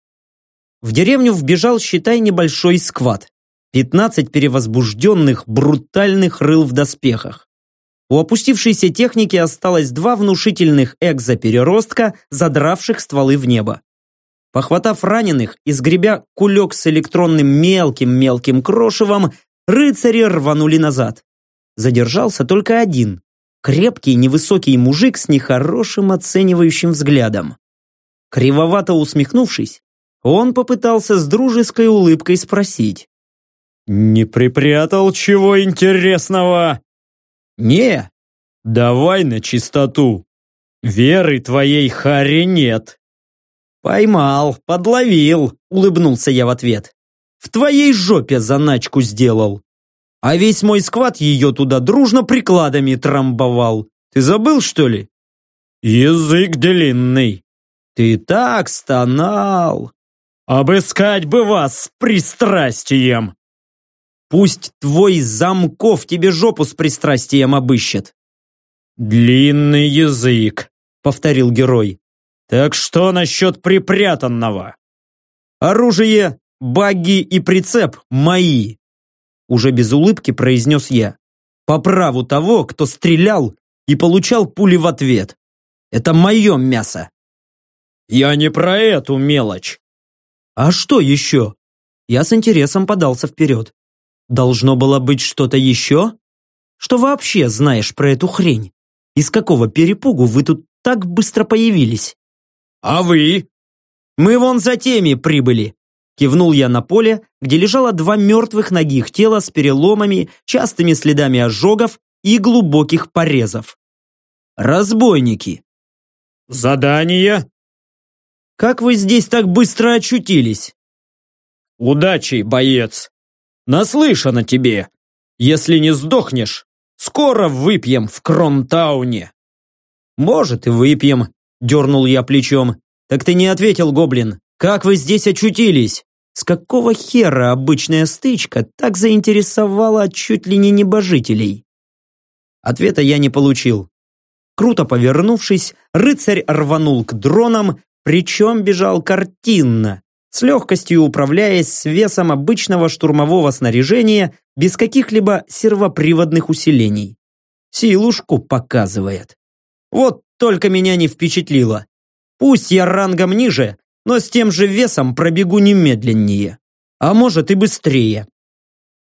В деревню вбежал, считай, небольшой сквад. Пятнадцать перевозбужденных, брутальных рыл в доспехах. У опустившейся техники осталось два внушительных экзопереростка, задравших стволы в небо. Похватав раненых и сгребя кулек с электронным мелким-мелким крошевом, рыцари рванули назад. Задержался только один. Крепкий, невысокий мужик с нехорошим оценивающим взглядом. Кривовато усмехнувшись, он попытался с дружеской улыбкой спросить. «Не припрятал чего интересного?» «Не». «Давай на чистоту. Веры твоей харе нет». «Поймал, подловил», — улыбнулся я в ответ. «В твоей жопе заначку сделал. А весь мой сквад ее туда дружно прикладами трамбовал. Ты забыл, что ли?» «Язык длинный». «Ты так стонал». «Обыскать бы вас с пристрастием!» «Пусть твой замков тебе жопу с пристрастием обыщет». «Длинный язык», — повторил герой. Так что насчет припрятанного? Оружие, багги и прицеп мои. Уже без улыбки произнес я. По праву того, кто стрелял и получал пули в ответ. Это мое мясо. Я не про эту мелочь. А что еще? Я с интересом подался вперед. Должно было быть что-то еще? Что вообще знаешь про эту хрень? Из какого перепугу вы тут так быстро появились? «А вы?» «Мы вон за теми прибыли!» Кивнул я на поле, где лежало два мертвых ногих тела с переломами, частыми следами ожогов и глубоких порезов. «Разбойники!» «Задание?» «Как вы здесь так быстро очутились?» «Удачи, боец! Наслышано тебе! Если не сдохнешь, скоро выпьем в Кронтауне!» «Может, и выпьем», Дернул я плечом. «Так ты не ответил, гоблин. Как вы здесь очутились? С какого хера обычная стычка так заинтересовала чуть ли не небожителей?» Ответа я не получил. Круто повернувшись, рыцарь рванул к дронам, причем бежал картинно. с легкостью управляясь с весом обычного штурмового снаряжения без каких-либо сервоприводных усилений. Силушку показывает. Вот только меня не впечатлило. Пусть я рангом ниже, но с тем же весом пробегу немедленнее. А может и быстрее.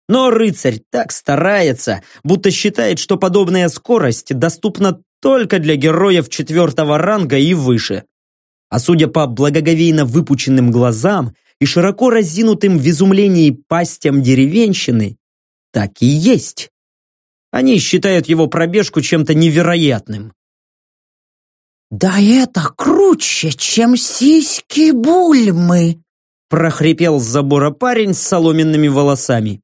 Но рыцарь так старается, будто считает, что подобная скорость доступна только для героев четвертого ранга и выше. А судя по благоговейно выпученным глазам и широко разинутым в изумлении пастям деревенщины, так и есть. Они считают его пробежку чем-то невероятным. «Да это круче, чем сиськи бульмы!» прохрипел с забора парень с соломенными волосами.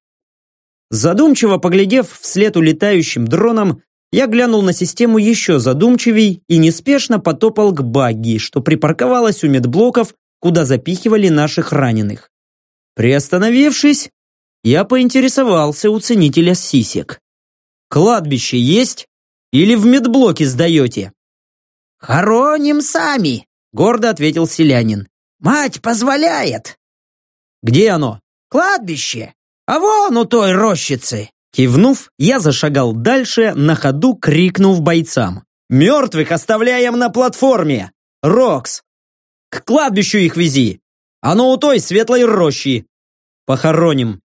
Задумчиво поглядев вслед улетающим дронам, я глянул на систему еще задумчивей и неспешно потопал к багги, что припарковалась у медблоков, куда запихивали наших раненых. Приостановившись, я поинтересовался у ценителя сисек. «Кладбище есть? Или в медблоке сдаете?» «Хороним сами», — гордо ответил селянин. «Мать позволяет». «Где оно?» «Кладбище. А вон у той рощицы». Кивнув, я зашагал дальше, на ходу крикнув бойцам. «Мертвых оставляем на платформе! Рокс! К кладбищу их вези! Оно у той светлой рощи! Похороним!»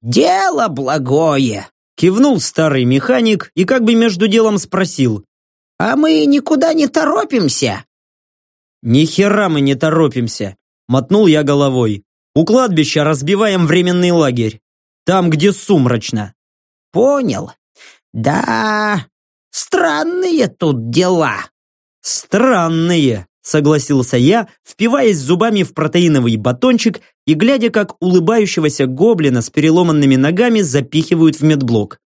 «Дело благое!» Кивнул старый механик и как бы между делом спросил. «А мы никуда не торопимся?» «Ни хера мы не торопимся!» Мотнул я головой. «У кладбища разбиваем временный лагерь. Там, где сумрачно. Понял. Да, странные тут дела. Странные, согласился я, впиваясь зубами в протеиновый батончик и глядя, как улыбающегося гоблина с переломанными ногами запихивают в медблок.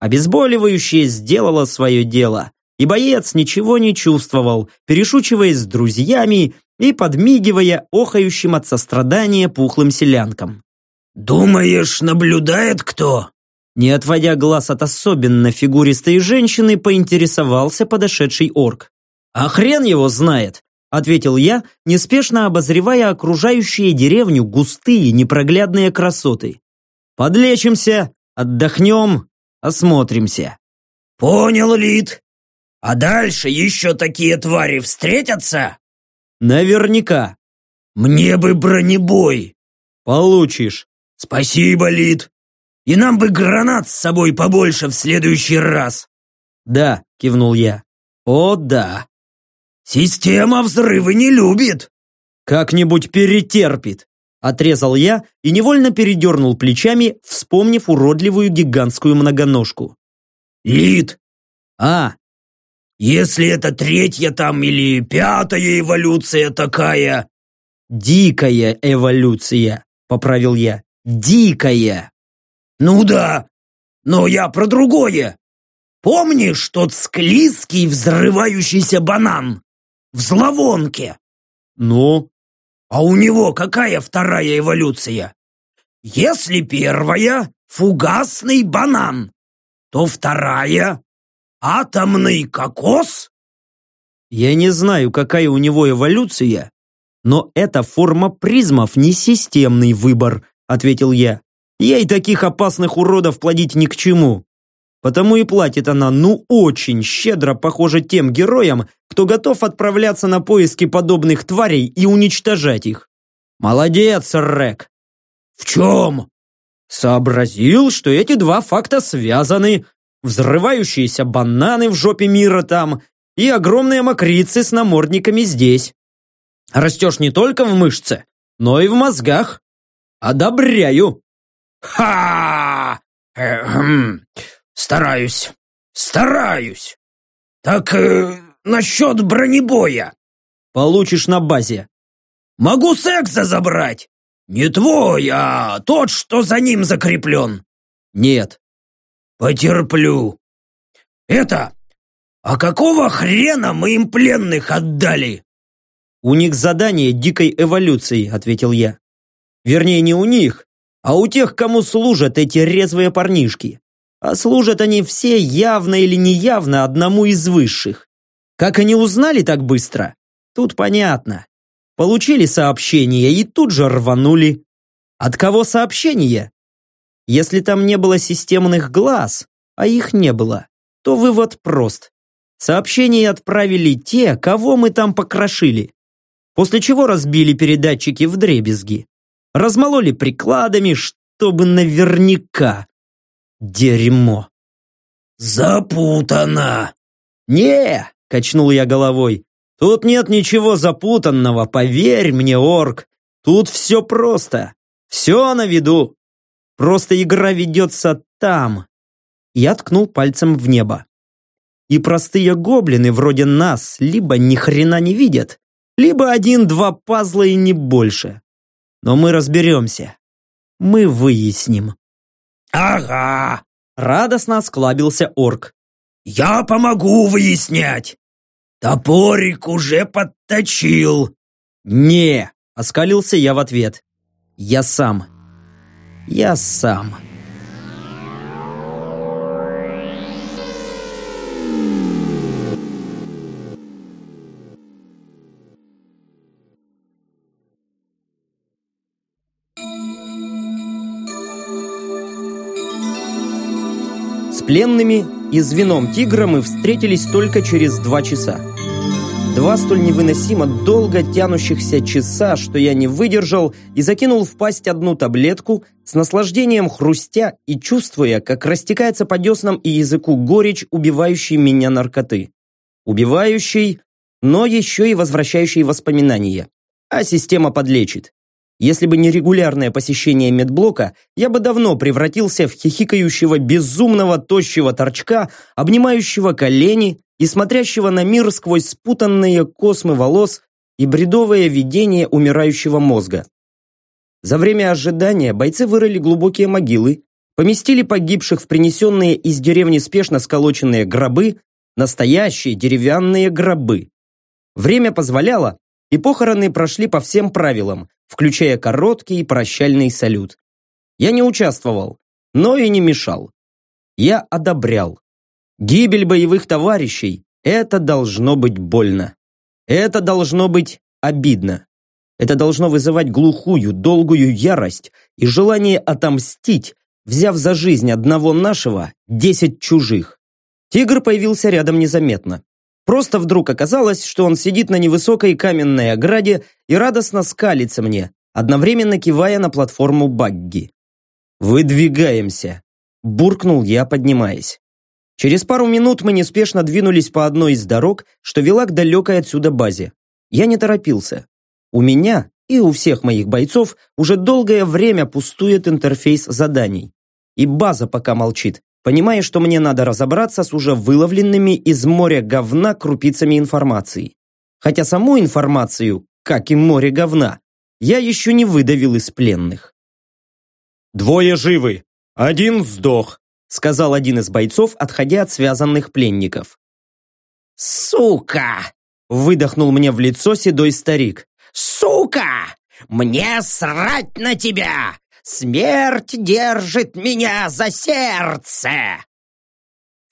Обезболивающее сделало свое дело, и боец ничего не чувствовал, перешучиваясь с друзьями и подмигивая охающим от сострадания пухлым селянкам. «Думаешь, наблюдает кто?» Не отводя глаз от особенно фигуристой женщины, поинтересовался подошедший орк. «А хрен его знает!» — ответил я, неспешно обозревая окружающие деревню густые непроглядные красоты. «Подлечимся, отдохнем, осмотримся». «Понял, Лид. А дальше еще такие твари встретятся?» «Наверняка». «Мне бы бронебой». «Получишь». «Спасибо, Лид. И нам бы гранат с собой побольше в следующий раз. Да, кивнул я. О, да. Система взрывы не любит. Как-нибудь перетерпит. Отрезал я и невольно передернул плечами, вспомнив уродливую гигантскую многоножку. Лид. А. Если это третья там или пятая эволюция такая. Дикая эволюция, поправил я. Дикая. «Ну да, но я про другое. Помнишь тот склизкий взрывающийся банан? В зловонке?» «Ну?» «А у него какая вторая эволюция? Если первая — фугасный банан, то вторая — атомный кокос?» «Я не знаю, какая у него эволюция, но эта форма призмов не системный выбор», ответил я. Ей таких опасных уродов плодить ни к чему. Потому и платит она, ну, очень щедро, похоже, тем героям, кто готов отправляться на поиски подобных тварей и уничтожать их. Молодец, Рек. В чем? Сообразил, что эти два факта связаны. Взрывающиеся бананы в жопе мира там и огромные мокрицы с намордниками здесь. Растешь не только в мышце, но и в мозгах. Одобряю. Ха! Эхм. Стараюсь. Стараюсь. Так э, насчет бронебоя. Получишь на базе. Могу секса забрать. Не твой, а тот, что за ним закреплен. Нет. Потерплю. Это... А какого хрена мы им пленных отдали? У них задание дикой эволюции, ответил я. Вернее, не у них, а у тех, кому служат эти резвые парнишки. А служат они все явно или неявно одному из высших. Как они узнали так быстро? Тут понятно. получили сообщение и тут же рванули. От кого сообщение? Если там не было системных глаз, а их не было, то вывод прост. Сообщение отправили те, кого мы там покрошили. После чего разбили передатчики в дребезги. Размололи прикладами, чтобы наверняка. Дерьмо. «Запутано!» «Не!» – качнул я головой. «Тут нет ничего запутанного, поверь мне, орк. Тут все просто. Все на виду. Просто игра ведется там». Я ткнул пальцем в небо. И простые гоблины вроде нас либо ни хрена не видят, либо один-два пазла и не больше. Но мы разберемся. Мы выясним. «Ага!» – радостно осклабился орк. «Я помогу выяснять! Топорик уже подточил!» «Не!» – оскалился я в ответ. «Я сам. Я сам». С пленными и звеном тигра мы встретились только через два часа. Два столь невыносимо долго тянущихся часа, что я не выдержал и закинул в пасть одну таблетку, с наслаждением хрустя и чувствуя, как растекается по деснам и языку горечь, убивающей меня наркоты. Убивающий, но еще и возвращающий воспоминания. А система подлечит. Если бы не регулярное посещение медблока, я бы давно превратился в хихикающего безумного тощего торчка, обнимающего колени и смотрящего на мир сквозь спутанные космы волос и бредовое видение умирающего мозга. За время ожидания бойцы вырыли глубокие могилы, поместили погибших в принесенные из деревни спешно сколоченные гробы, настоящие деревянные гробы. Время позволяло, и похороны прошли по всем правилам, включая короткий прощальный салют. Я не участвовал, но и не мешал. Я одобрял. Гибель боевых товарищей – это должно быть больно. Это должно быть обидно. Это должно вызывать глухую, долгую ярость и желание отомстить, взяв за жизнь одного нашего десять чужих. Тигр появился рядом незаметно. Просто вдруг оказалось, что он сидит на невысокой каменной ограде и радостно скалится мне, одновременно кивая на платформу багги. «Выдвигаемся», – буркнул я, поднимаясь. Через пару минут мы неспешно двинулись по одной из дорог, что вела к далекой отсюда базе. Я не торопился. У меня и у всех моих бойцов уже долгое время пустует интерфейс заданий. И база пока молчит, понимая, что мне надо разобраться с уже выловленными из моря говна крупицами информации. Хотя саму информацию, как и море говна, я еще не выдавил из пленных. «Двое живы, один сдох», сказал один из бойцов, отходя от связанных пленников. «Сука!» выдохнул мне в лицо седой старик. «Сука! Мне срать на тебя! Смерть держит меня за сердце!»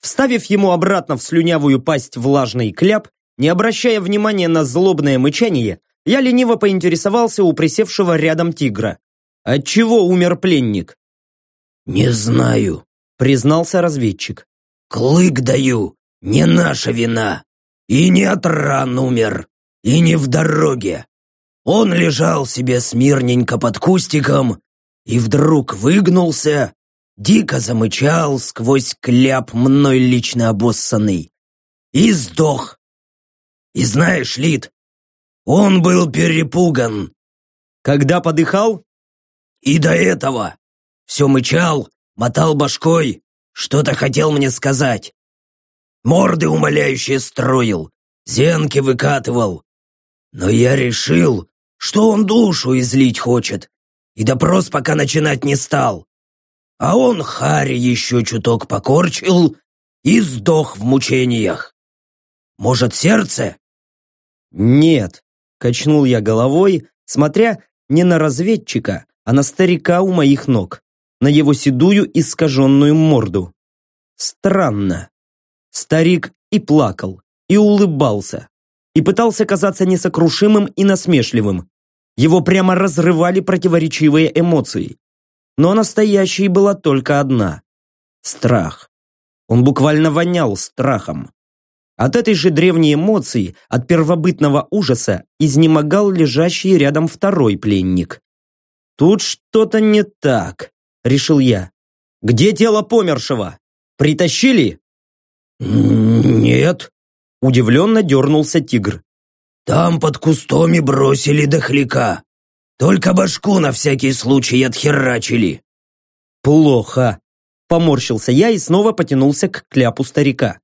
Вставив ему обратно в слюнявую пасть влажный кляп, не обращая внимания на злобное мычание, я лениво поинтересовался у присевшего рядом тигра. Отчего умер пленник? «Не знаю», — признался разведчик. «Клык даю, не наша вина. И не от ран умер, и не в дороге. Он лежал себе смирненько под кустиком, и вдруг выгнулся, дико замычал сквозь кляп мной лично обоссанный. И сдох. И знаешь, Лид, он был перепуган. Когда подыхал? И до этого. Все мычал, мотал башкой, что-то хотел мне сказать. Морды умоляющие строил, зенки выкатывал. Но я решил, что он душу излить хочет, и допрос пока начинать не стал. А он Хари еще чуток покорчил и сдох в мучениях. Может, сердце? Нет, качнул я головой, смотря не на разведчика, а на старика у моих ног, на его седую искаженную морду. Странно. Старик и плакал, и улыбался. и пытался казаться несокрушимым и насмешливым. Его прямо разрывали противоречивые эмоции. Но настоящей была только одна – страх. Он буквально вонял страхом. От этой же древней эмоции, от первобытного ужаса, изнемогал лежащий рядом второй пленник. «Тут что-то не так», – решил я. «Где тело помершего? Притащили?» «Нет», – удивленно дернулся тигр. «Там под кустами бросили дохляка. Только башку на всякий случай отхерачили». «Плохо», – поморщился я и снова потянулся к кляпу старика.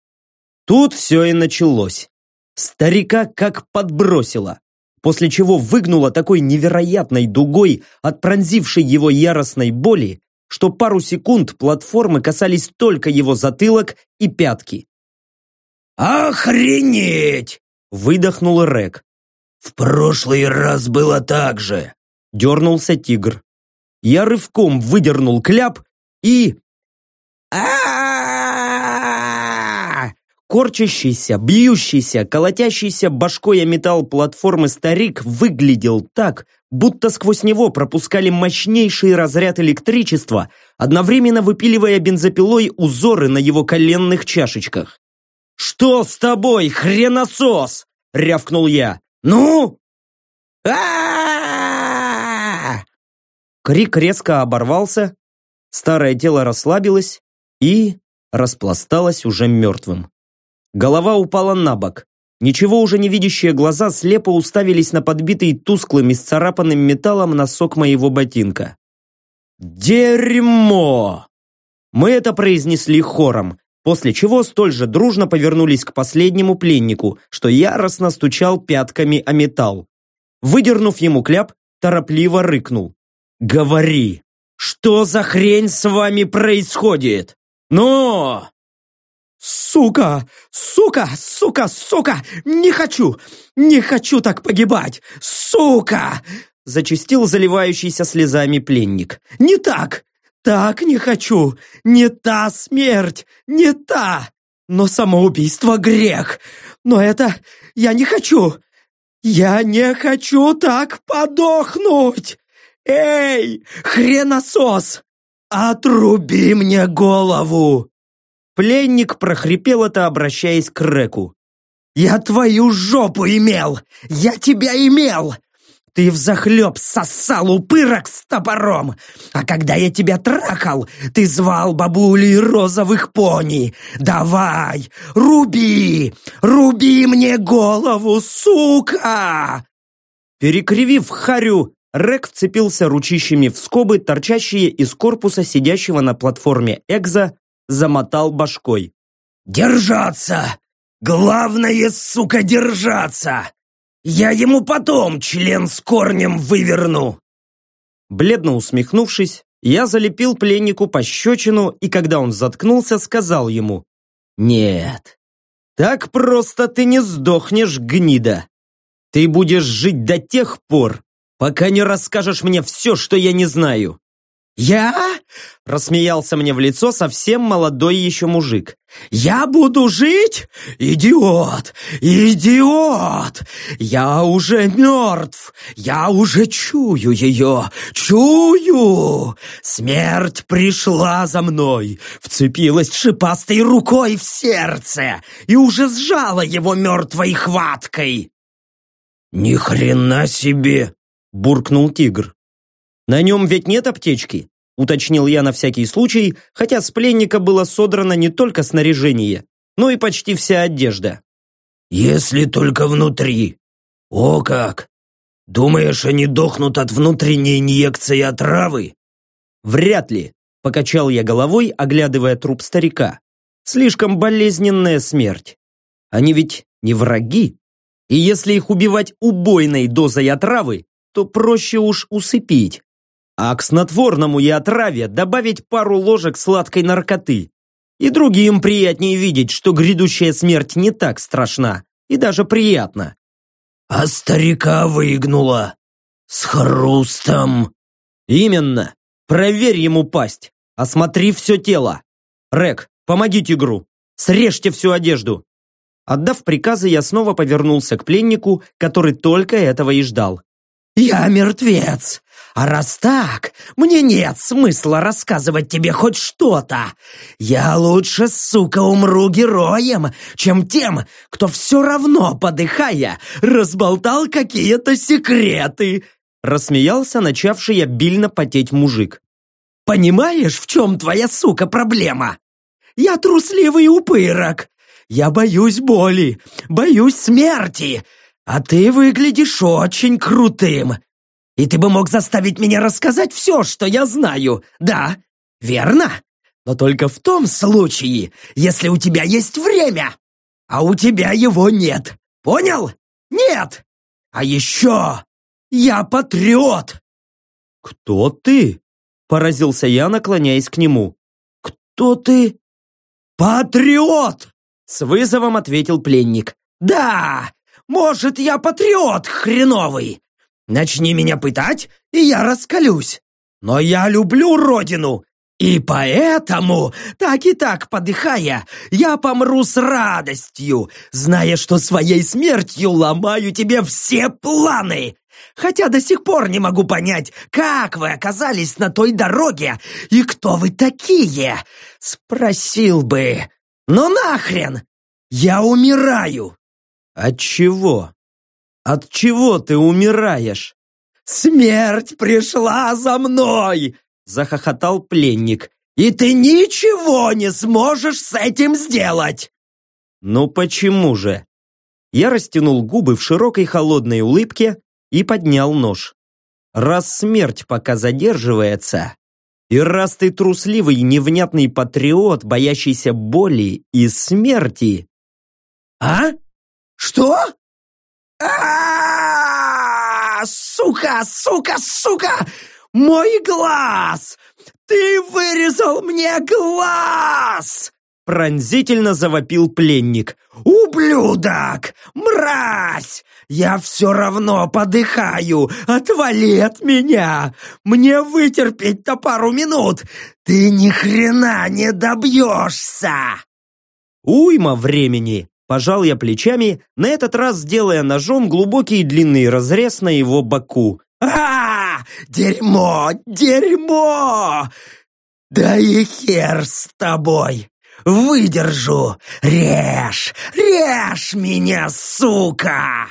Тут все и началось. Старика как подбросило, после чего выгнуло такой невероятной дугой от пронзившей его яростной боли, что пару секунд платформы касались только его затылок и пятки. «Охренеть!» – выдохнул Рек. «В прошлый раз было так же!» – дернулся тигр. Я рывком выдернул кляп и... а Корчащийся, бьющийся, колотящийся башкой о металл платформы старик выглядел так, будто сквозь него пропускали мощнейший разряд электричества, одновременно выпиливая бензопилой узоры на его коленных чашечках. «Что с тобой, хреносос?» — рявкнул я. «Ну?» а Крик резко оборвался, старое тело расслабилось и распласталось уже мертвым. Голова упала на бок. Ничего уже не видящие глаза слепо уставились на подбитый тусклым и сцарапанным металлом носок моего ботинка. «Дерьмо!» Мы это произнесли хором, после чего столь же дружно повернулись к последнему пленнику, что яростно стучал пятками о металл. Выдернув ему кляп, торопливо рыкнул. «Говори, что за хрень с вами происходит? Но!» «Сука! Сука! Сука! Сука! Не хочу! Не хочу так погибать! Сука!» Зачистил заливающийся слезами пленник. «Не так! Так не хочу! Не та смерть! Не та! Но самоубийство грех! Но это я не хочу! Я не хочу так подохнуть! Эй, хреносос! Отруби мне голову!» Пленник прохрипел это, обращаясь к Реку. «Я твою жопу имел! Я тебя имел! Ты взахлеб сосал упырок с топором, а когда я тебя трахал, ты звал бабули розовых пони. Давай, руби, руби мне голову, сука!» Перекривив харю, Рек вцепился ручищами в скобы, торчащие из корпуса сидящего на платформе Экза, замотал башкой. «Держаться! Главное, сука, держаться! Я ему потом член с корнем выверну!» Бледно усмехнувшись, я залепил пленнику пощечину и, когда он заткнулся, сказал ему «Нет, так просто ты не сдохнешь, гнида. Ты будешь жить до тех пор, пока не расскажешь мне все, что я не знаю. «Я?» – рассмеялся мне в лицо совсем молодой еще мужик. «Я буду жить? Идиот! Идиот! Я уже мертв! Я уже чую ее! Чую! Смерть пришла за мной, вцепилась шипастой рукой в сердце и уже сжала его мертвой хваткой!» «Ни хрена себе!» – буркнул тигр. «На нем ведь нет аптечки?» уточнил я на всякий случай, хотя с пленника было содрано не только снаряжение, но и почти вся одежда. «Если только внутри. О как! Думаешь, они дохнут от внутренней инъекции отравы?» «Вряд ли», — покачал я головой, оглядывая труп старика. «Слишком болезненная смерть. Они ведь не враги. И если их убивать убойной дозой отравы, то проще уж усыпить, а к снотворному и отраве добавить пару ложек сладкой наркоты. И другим приятнее видеть, что грядущая смерть не так страшна и даже приятна. А старика выгнула. С хрустом. Именно. Проверь ему пасть. Осмотри все тело. Рек, помоги тигру. Срежьте всю одежду. Отдав приказы, я снова повернулся к пленнику, который только этого и ждал. «Я мертвец! А раз так, мне нет смысла рассказывать тебе хоть что-то. Я лучше, сука, умру героем, чем тем, кто все равно, подыхая, разболтал какие-то секреты!» Рассмеялся начавший обильно потеть мужик. «Понимаешь, в чем твоя, сука, проблема? Я трусливый упырок, я боюсь боли, боюсь смерти, а ты выглядишь очень крутым. И ты бы мог заставить меня рассказать все, что я знаю, да, верно? Но только в том случае, если у тебя есть время, а у тебя его нет. Понял? Нет! А еще я патриот!» «Кто ты?» – поразился я, наклоняясь к нему. «Кто ты?» «Патриот!» С вызовом ответил пленник. «Да, может, я патриот хреновый. Начни меня пытать, и я раскалюсь. Но я люблю родину, и поэтому, так и так подыхая, я помру с радостью, зная, что своей смертью ломаю тебе все планы. Хотя до сих пор не могу понять, как вы оказались на той дороге и кто вы такие. Спросил бы, «Ну нахрен! Я умираю!» «От чего? От чего ты умираешь?» «Смерть пришла за мной!» — захохотал пленник. «И ты ничего не сможешь с этим сделать!» «Ну почему же?» Я растянул губы в широкой холодной улыбке и поднял нож. «Раз смерть пока задерживается, и раз ты трусливый невнятный патриот, боящийся боли и смерти... А? Что? А Сука, сука, сука! Мой глаз! Ты вырезал мне глаз! Пронзительно завопил пленник. «Ублюдок! Мразь! Я все равно подыхаю! Отвали от меня! Мне вытерпеть-то пару минут! Ты ни хрена не добьешься!» «Уйма времени!» Пожал я плечами, на этот раз делая ножом глубокий длинный разрез на его боку. а, Дерьмо! Дерьмо! Да и хер с тобой! Выдержу! Режь! Режь меня, сука!»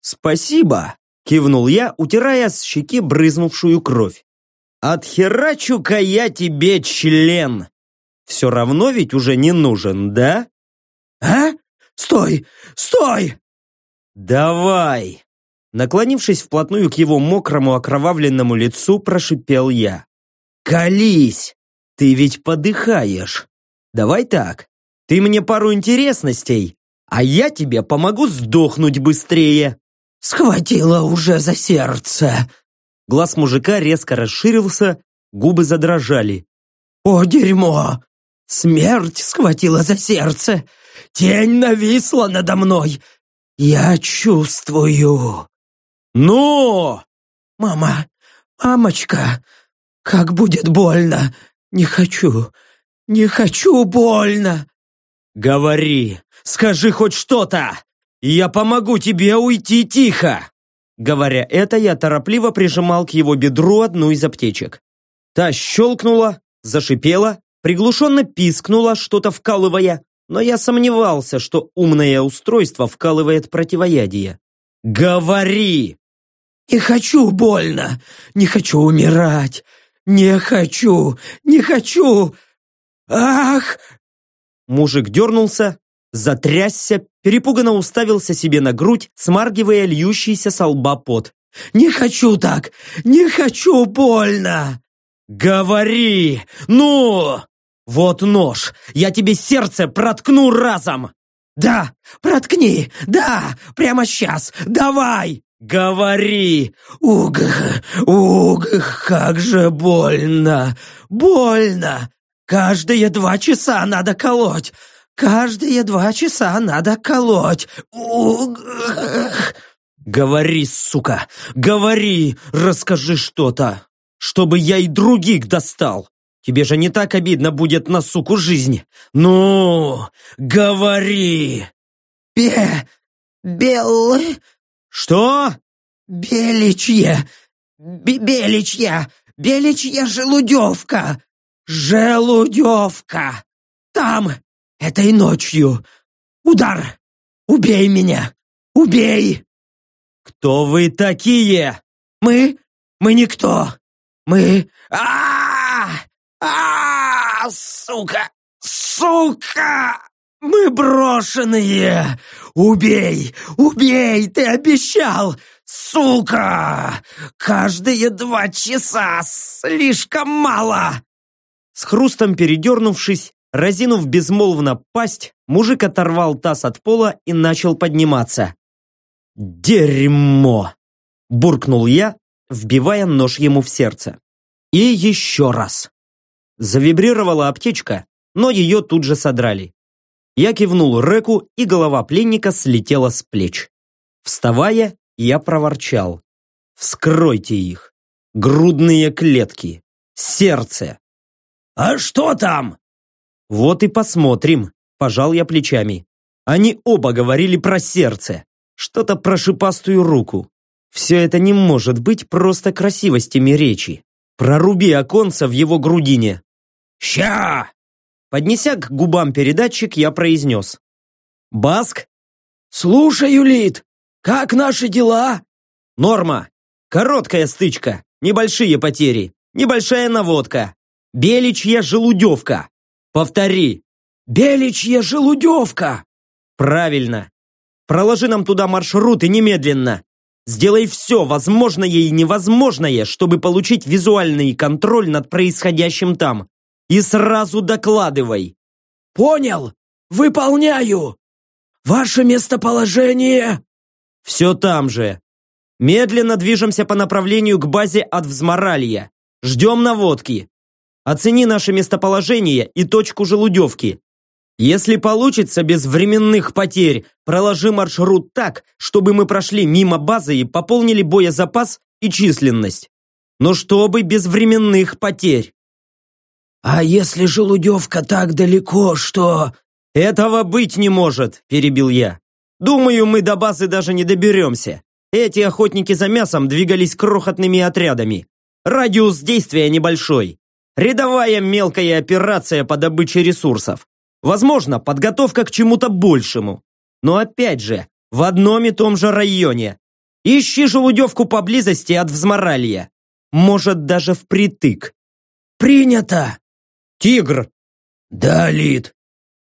«Спасибо!» — кивнул я, утирая с щеки брызнувшую кровь. «Отхерачу-ка я тебе член! Все равно ведь уже не нужен, да?» «А? Стой! Стой!» «Давай!» Наклонившись вплотную к его мокрому окровавленному лицу, прошипел я. «Колись! Ты ведь подыхаешь!» Давай так. Ты мне пару интересностей, а я тебе помогу сдохнуть быстрее. Схватила уже за сердце. Глаз мужика резко расширился, губы задрожали. О, дерьмо! Смерть схватила за сердце. Тень нависла надо мной. Я чувствую. Но! Мама, мамочка, как будет больно. Не хочу, «Не хочу больно!» «Говори! Скажи хоть что-то! Я помогу тебе уйти тихо!» Говоря это, я торопливо прижимал к его бедру одну из аптечек. Та щелкнула, зашипела, приглушенно пискнула, что-то вкалывая, но я сомневался, что умное устройство вкалывает противоядие. «Говори!» «Не хочу больно! Не хочу умирать! Не хочу! Не хочу! «Ах!» Мужик дернулся, затрясся, перепуганно уставился себе на грудь, смаргивая льющийся со лба пот. «Не хочу так! Не хочу больно!» «Говори! Ну! Вот нож! Я тебе сердце проткну разом!» «Да! Проткни! Да! Прямо сейчас! Давай!» «Говори!» «Уг! Уг! Как же больно! Больно! Каждые два часа надо колоть! Каждые два часа надо колоть! Ух. Говори, сука! Говори! Расскажи что-то! Чтобы я и других достал! Тебе же не так обидно будет на суку жизнь! Ну, говори!» Бе... Бел... Что? Беличье... Бе- Беличья... Беличья желудевка... Желудевка... Там... Этой ночью... Удар! Убей меня! Убей! Кто вы такие? Мы... Мы никто! Мы... а а Сука! Сука! Мы брошенные! Убей! Убей! Ты обещал! Сука! Каждые два часа слишком мало! С хрустом передернувшись, разинув безмолвно пасть, мужик оторвал таз от пола и начал подниматься. «Дерьмо!» – буркнул я, вбивая нож ему в сердце. И еще раз. Завибрировала аптечка, но ее тут же содрали. Я кивнул Реку, и голова пленника слетела с плеч. Вставая, я проворчал. «Вскройте их! Грудные клетки! Сердце!» А что там? «Вот и посмотрим», – пожал я плечами. Они оба говорили про сердце, что-то про шипастую руку. Все это не может быть просто красивостями речи. Проруби оконца в его грудине. Ща! Поднеся к губам передатчик, я произнес. «Баск? Слушаю, Лид. Как наши дела? Норма. Короткая стычка. Небольшие потери. Небольшая наводка. Беличья желудевка. Повтори. Беличья желудевка. Правильно. Проложи нам туда маршрут и немедленно. Сделай все возможное и невозможное, чтобы получить визуальный контроль над происходящим там. И сразу докладывай. Понял. Выполняю. Ваше местоположение. Все там же. Медленно движемся по направлению к базе от Взморалья. Ждем наводки. Оцени наше местоположение и точку желудевки. Если получится без временных потерь, проложи маршрут так, чтобы мы прошли мимо базы и пополнили боезапас и численность. Но чтобы без временных потерь. А если желудевка так далеко, что... Этого быть не может, перебил я. Думаю, мы до базы даже не доберемся. Эти охотники за мясом двигались крохотными отрядами. Радиус действия небольшой. Рядовая мелкая операция по добыче ресурсов. Возможно, подготовка к чему-то большему. Но опять же, в одном и том же районе. Ищи желудевку поблизости от Взморалья. Может, даже впритык. Принято. Тигр! Да, Лид.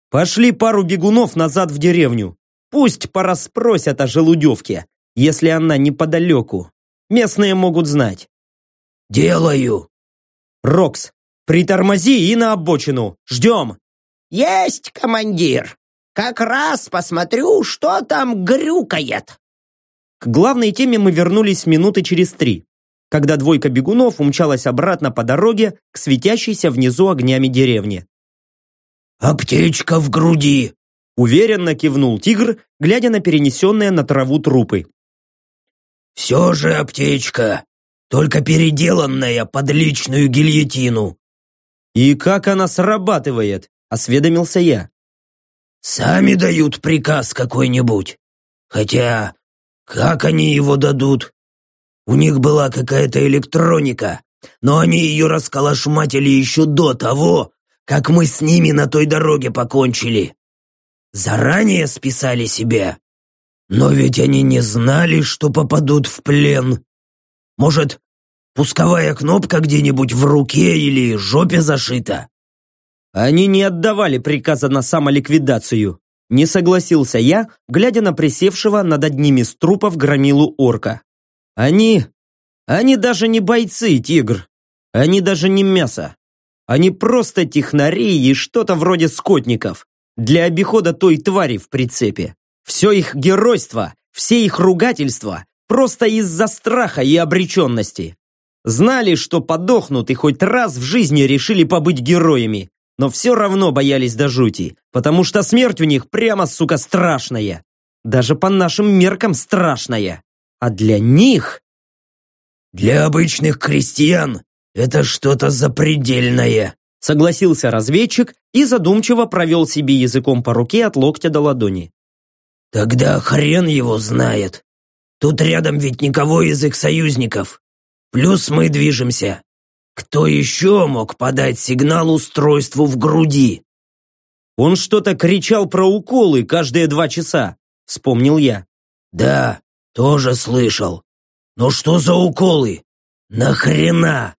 Пошли пару бегунов назад в деревню. Пусть пораспросят о желудевке, если она неподалеку. Местные могут знать. Делаю. Рокс, притормози и на обочину. Ждем. Есть, командир. Как раз посмотрю, что там грюкает. К главной теме мы вернулись минуты через три, когда двойка бегунов умчалась обратно по дороге к светящейся внизу огнями деревне. Аптечка в груди. Уверенно кивнул тигр, глядя на перенесенные на траву трупы. Все же аптечка, только переделанная под личную гильотину. «И как она срабатывает?» – осведомился я. Сами дают приказ какой-нибудь. Хотя, как они его дадут? У них была какая-то электроника, но они ее расколошматили еще до того, как мы с ними на той дороге покончили. Заранее списали себе. Но ведь они не знали, что попадут в плен. Может, пусковая кнопка где-нибудь в руке или жопе зашита? Они не отдавали приказа на самоликвидацию. Не согласился я, глядя на присевшего над одним из трупов громилу орка. Они... Они даже не бойцы, тигр. Они даже не мясо. Они просто технари и что-то вроде скотников. Для обихода той твари в прицепе. Все их геройство, все их ругательства просто из-за страха и обреченности. Знали, что подохнут и хоть раз в жизни решили побыть героями, но все равно боялись до жути, потому что смерть у них прямо, сука, страшная. Даже по нашим меркам страшная. А для них... Для обычных крестьян это что-то запредельное. Согласился разведчик и задумчиво провел себе языком по руке от локтя до ладони. Тогда хрен его знает. Тут рядом ведь никого из их союзников. Плюс мы движемся. Кто еще мог подать сигнал устройству в груди? Он что-то кричал про уколы каждые два часа, вспомнил я. Да, тоже слышал. Но что за уколы? Нахрена?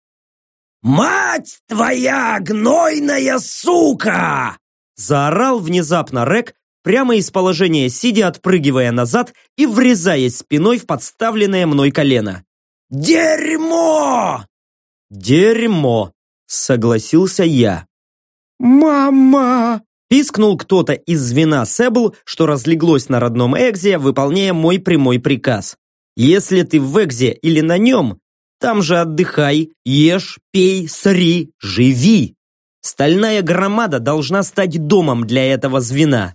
«Мать твоя гнойная сука!» Заорал внезапно Рек, прямо из положения сидя, отпрыгивая назад и врезаясь спиной в подставленное мной колено. «Дерьмо!» «Дерьмо!» — согласился я. «Мама!» — пискнул кто-то из звена Себл, что разлеглось на родном Экзе, выполняя мой прямой приказ. «Если ты в Экзе или на нем, там же отдыхай, ешь, пей, сри, живи. Стальная громада должна стать домом для этого звена.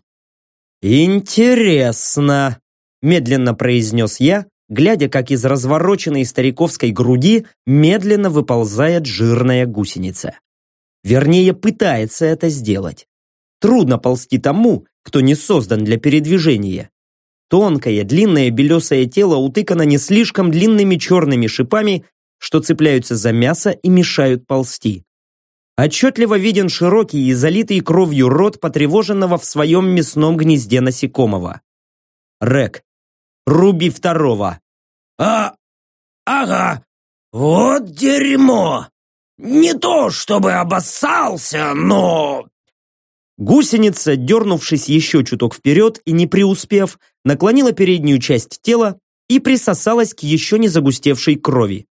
Интересно, медленно произнес я, глядя, как из развороченной стариковской груди медленно выползает жирная гусеница. Вернее, пытается это сделать. Трудно ползти тому, кто не создан для передвижения. Тонкое, длинное белесое тело утыкано не слишком длинными черными шипами что цепляются за мясо и мешают ползти. Отчетливо виден широкий и залитый кровью рот потревоженного в своем мясном гнезде насекомого. Рек. Руби второго. А, ага, вот дерьмо. Не то, чтобы обоссался, но... Гусеница, дернувшись еще чуток вперед и не преуспев, наклонила переднюю часть тела и присосалась к еще не загустевшей крови.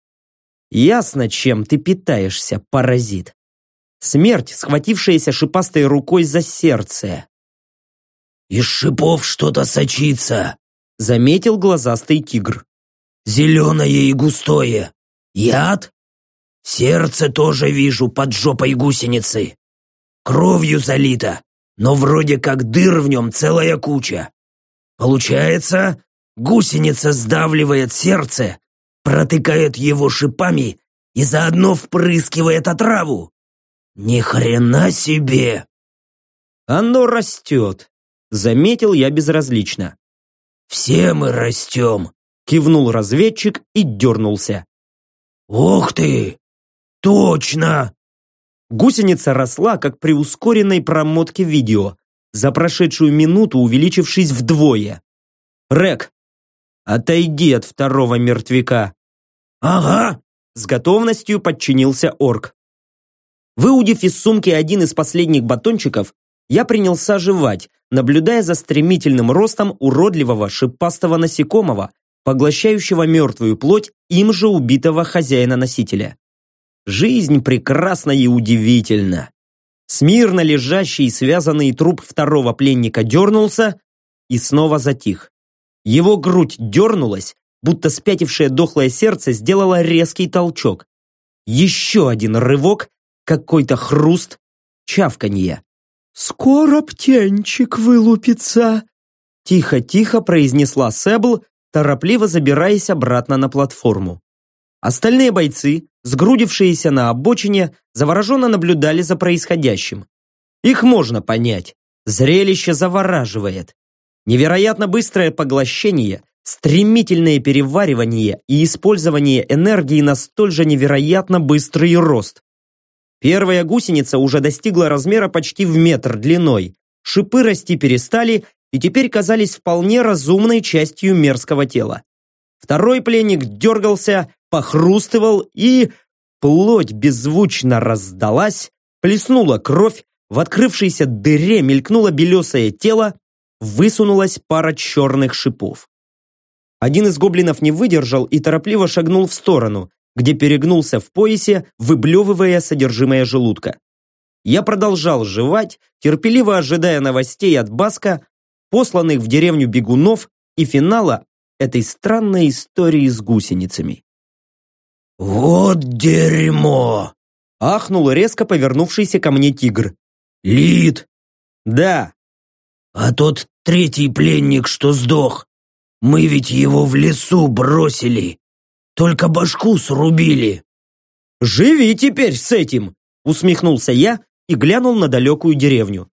Ясно, чем ты питаешься, паразит. Смерть, схватившаяся шипастой рукой за сердце. «Из шипов что-то сочится», — заметил глазастый тигр. «Зеленое и густое. Яд? Сердце тоже вижу под жопой гусеницы. Кровью залито, но вроде как дыр в нем целая куча. Получается, гусеница сдавливает сердце, протыкает его шипами и заодно впрыскивает отраву. Ни хрена себе! Оно растет, заметил я безразлично. Все мы растем, кивнул разведчик и дернулся. Ух ты! Точно! Гусеница росла, как при ускоренной промотке видео, за прошедшую минуту увеличившись вдвое. Рек, Отойди от второго мертвяка. Ага. С готовностью подчинился орк. Выудив из сумки один из последних батончиков, я принялся жевать, наблюдая за стремительным ростом уродливого шипастого насекомого, поглощающего мертвую плоть им же убитого хозяина-носителя. Жизнь прекрасна и удивительна. Смирно лежащий связанный труп второго пленника дернулся и снова затих. Его грудь дернулась, будто спятившее дохлое сердце сделало резкий толчок. Еще один рывок, какой-то хруст, чавканье. «Скоро птенчик вылупится», тихо-тихо произнесла Себл, торопливо забираясь обратно на платформу. Остальные бойцы, сгрудившиеся на обочине, завороженно наблюдали за происходящим. Их можно понять. Зрелище завораживает. Невероятно быстрое поглощение, стремительное переваривание и использование энергии на столь же невероятно быстрый рост. Первая гусеница уже достигла размера почти в метр длиной. Шипы расти перестали и теперь казались вполне разумной частью мерзкого тела. Второй пленник дергался, похрустывал и... Плоть беззвучно раздалась, плеснула кровь, в открывшейся дыре мелькнуло белесое тело, высунулась пара черных шипов. Один из гоблинов не выдержал и торопливо шагнул в сторону, где перегнулся в поясе, выблевывая содержимое желудка. Я продолжал жевать, терпеливо ожидая новостей от Баска, посланных в деревню бегунов и финала этой странной истории с гусеницами. «Вот дерьмо!» – ахнул резко повернувшийся ко мне тигр. «Лид!» «Да!» А тот третий пленник, что сдох, мы ведь его в лесу бросили. Только башку срубили. «Живи теперь с этим!» усмехнулся я и глянул на далекую деревню.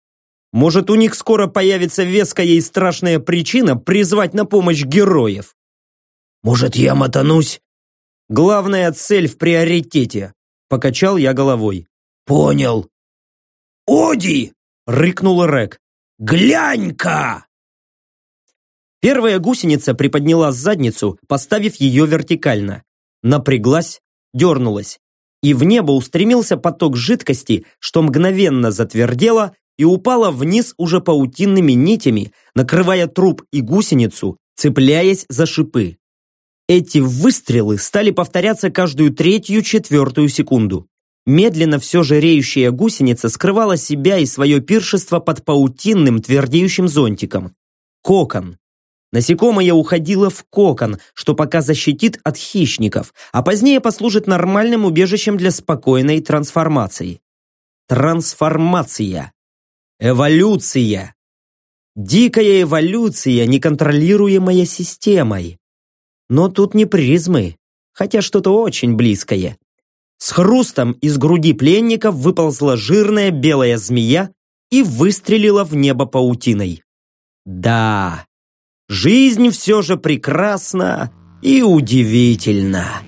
Может, у них скоро появится веская и страшная причина призвать на помощь героев. Может, я мотанусь? Главная цель в приоритете. Покачал я головой. Понял. Оди! Рыкнул Рек. Глянь-ка! Первая гусеница приподняла задницу, поставив ее вертикально. Напряглась, дернулась. И в небо устремился поток жидкости, что мгновенно затвердело и упало вниз уже паутинными нитями, накрывая труп и гусеницу, цепляясь за шипы. Эти выстрелы стали повторяться каждую третью-четвертую секунду. Медленно все же реющая гусеница скрывала себя и свое пиршество под паутинным твердеющим зонтиком. Кокон. Насекомое уходило в кокон, что пока защитит от хищников, а позднее послужит нормальным убежищем для спокойной трансформации. Трансформация. Эволюция. Дикая эволюция, неконтролируемая системой. Но тут не призмы, хотя что-то очень близкое. С хрустом из груди пленников выползла жирная белая змея и выстрелила в небо паутиной. Да, жизнь все же прекрасна и удивительна.